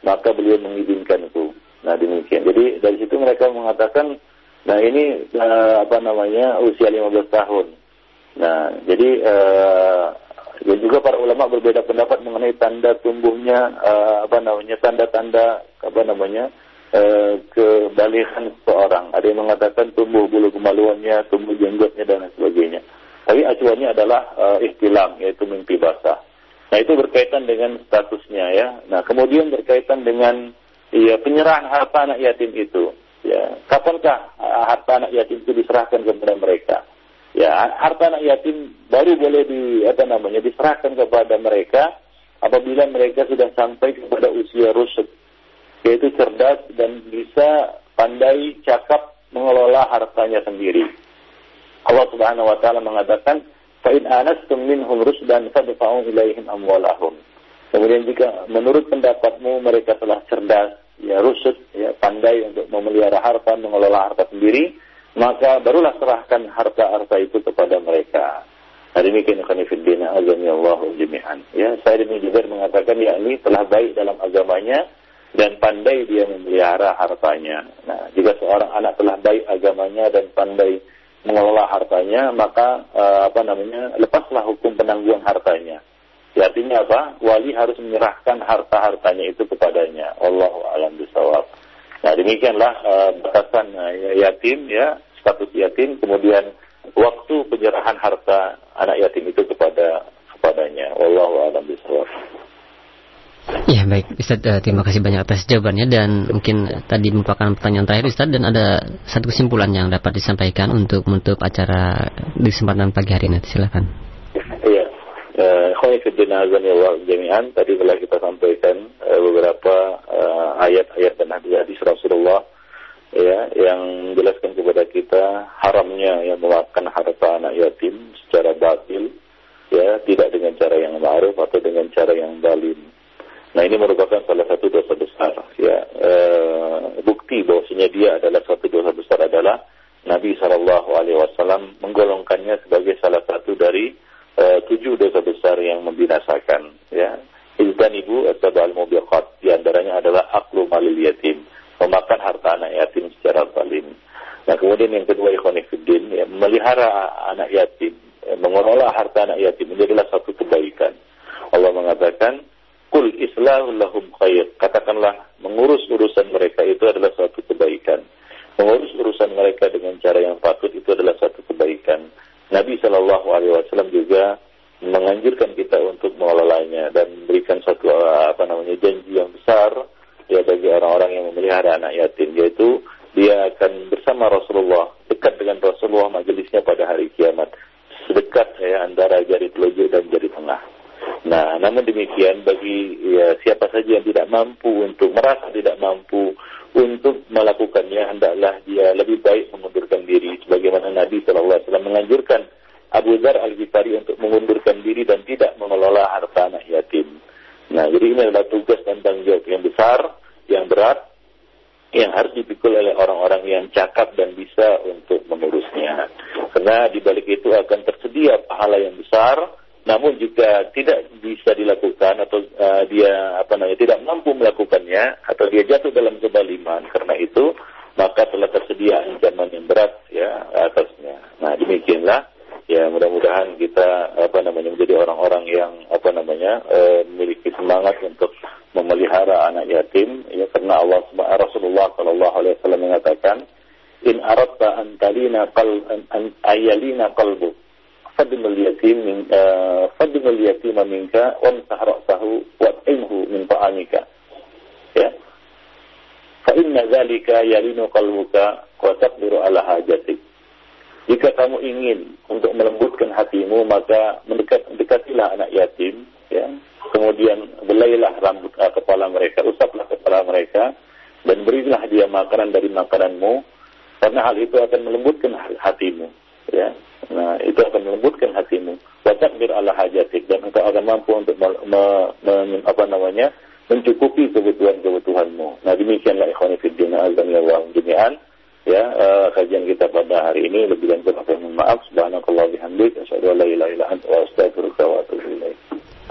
Maka beliau mengizinkanku. Nah demikian. Jadi dari situ mereka mengatakan, nah ini uh, apa namanya usia 15 tahun. Nah, jadi uh, ya juga para ulama berbeda pendapat mengenai tanda tumbuhnya uh, apa namanya tanda-tanda apa namanya uh, kebalikan seseorang. Ada yang mengatakan tumbuh bulu kemaluannya, tumbuh jenggotnya dan sebagainya. Tapi acuannya adalah uh, ihtilam yaitu mimpi basah. Nah itu berkaitan dengan statusnya ya. Nah kemudian berkaitan dengan ya penyerahan harta anak yatim itu. Ya, kapankah harta anak yatim itu diserahkan kepada mereka? Ya, harta anak yatim baru boleh di apa namanya diserahkan kepada mereka apabila mereka sudah sampai kepada usia rusuk, yaitu cerdas dan bisa pandai cakap mengelola hartanya sendiri. Allah Subhanahu wa taala mengatakan, "Fa in anastum minhum rusdan fadfa'u ilaihim amwalahum." Kemudian jika menurut pendapatmu mereka telah cerdas, ya rusuk, ya pandai untuk memelihara harta, mengelola harta sendiri, maka barulah serahkan harta-harta itu kepada mereka. Nah demikian khanifiddin azami Allah jami'an. Ya, saya demi juga mengatakan ya ini telah baik dalam agamanya dan pandai dia memelihara hartanya. Nah, jika seorang anak telah baik agamanya dan pandai mengelola hartanya, maka uh, apa namanya? lepaslah hukum penangguhan hartanya. Ya, artinya apa? Wali harus menyerahkan harta-hartanya itu kepadanya. Allah alam bisawab. Nah demikianlah uh, batasan uh, yatim ya status yatim kemudian waktu penyerahan harta anak yatim itu kepada kepadanya. Allah alam bisawab. Ya baik Ustaz, uh, terima kasih banyak atas jawabannya dan mungkin tadi merupakan pertanyaan terakhir Ustaz dan ada satu kesimpulan yang dapat disampaikan untuk menutup acara di kesempatan pagi hari ini. Silakan. Iya. Khawifidin azan ya Allah jami'an Tadi telah kita sampaikan uh, beberapa ayat-ayat dan hadis-hadis Rasulullah ya yang menjelaskan kepada kita haramnya yang memakan harta anak yatim secara batil ya tidak dengan cara yang ma'ruf atau dengan cara yang balim. Nah ini merupakan salah satu dosa besar ya e, bukti bahwasanya dia adalah satu dosa besar adalah Nabi Shallallahu Alaihi Wasallam menggolongkannya sebagai salah satu dari e, tujuh dosa besar yang membinasakan ya. Izan ibu al mubiqat di antaranya adalah aklu malil yatim memakan harta anak yatim secara zalim. Nah kemudian yang kedua ikhwanifuddin, ya, melihara anak yatim, ya, mengelola harta anak yatim menjadilah satu kebaikan. Allah mengatakan, Kul islahul lahum khair. Katakanlah, mengurus urusan mereka itu adalah suatu kebaikan. Mengurus urusan mereka dengan cara yang patut itu adalah satu kebaikan. Nabi Shallallahu Alaihi Wasallam juga menganjurkan kita untuk mengelolanya dan memberikan satu apa namanya janji yang besar ya bagi orang-orang yang memelihara anak yatim yaitu dia akan bersama Rasulullah dekat dengan Rasulullah majelisnya pada hari kiamat sedekat ya antara jari telunjuk dan jari tengah. Nah, namun demikian bagi ya, siapa saja yang tidak mampu untuk merasa tidak mampu untuk melakukannya hendaklah dia lebih baik mengundurkan diri sebagaimana Nabi Shallallahu Alaihi Wasallam menganjurkan Abu Dhar Al Ghifari untuk mengundurkan diri dan tidak mengelola harta anak yatim. Nah, jadi ini adalah tugas dan tanggung jawab yang besar, yang berat, yang harus dipikul oleh orang-orang yang cakap dan bisa untuk mengurusnya. Karena di balik itu akan tersedia pahala yang besar, namun jika tidak bisa dilakukan atau uh, dia apa namanya tidak mampu melakukannya atau dia jatuh dalam kebaliman karena itu maka telah tersedia ancaman yang berat ya atasnya. Nah demikianlah. Ya mudah-mudahan kita apa namanya menjadi orang-orang yang apa namanya e, memiliki semangat untuk memelihara anak yatim. Ya karena Allah Rasulullah Shallallahu Alaihi Wasallam mengatakan in aradta an talina qal an ayalina qalbu fadmul yatim min uh, fadmul yatim minka wa ra'sahu wa inhu min ta'amika. Ya. Fa inna dzalika yalinu qalbuka wa taqdiru ala hajatik. Jika kamu ingin untuk melembutkan hatimu, maka mendekat, dekatilah anak yatim, ya. Kemudian belailah rambut uh, kepala mereka, usaplah kepala mereka, dan berilah dia makanan dari makananmu, karena hal itu akan melembutkan hatimu, ya. Nah itu akan melembutkan hatimu. Wasakbir ala hajatik. Dan engkau akan mampu untuk me, me, me, apa namanya mencukupi kebutuhan-kebutuhanmu. Nah demikianlah ikhwan fillah azan wa jami'an. Ya eh, kajian kita pada hari ini lebih lanjut. Apa mohon maaf. Subhanakallah bihamdik asyhadu an la ilaha illa anta astaghfiruka wa atubu ilaik.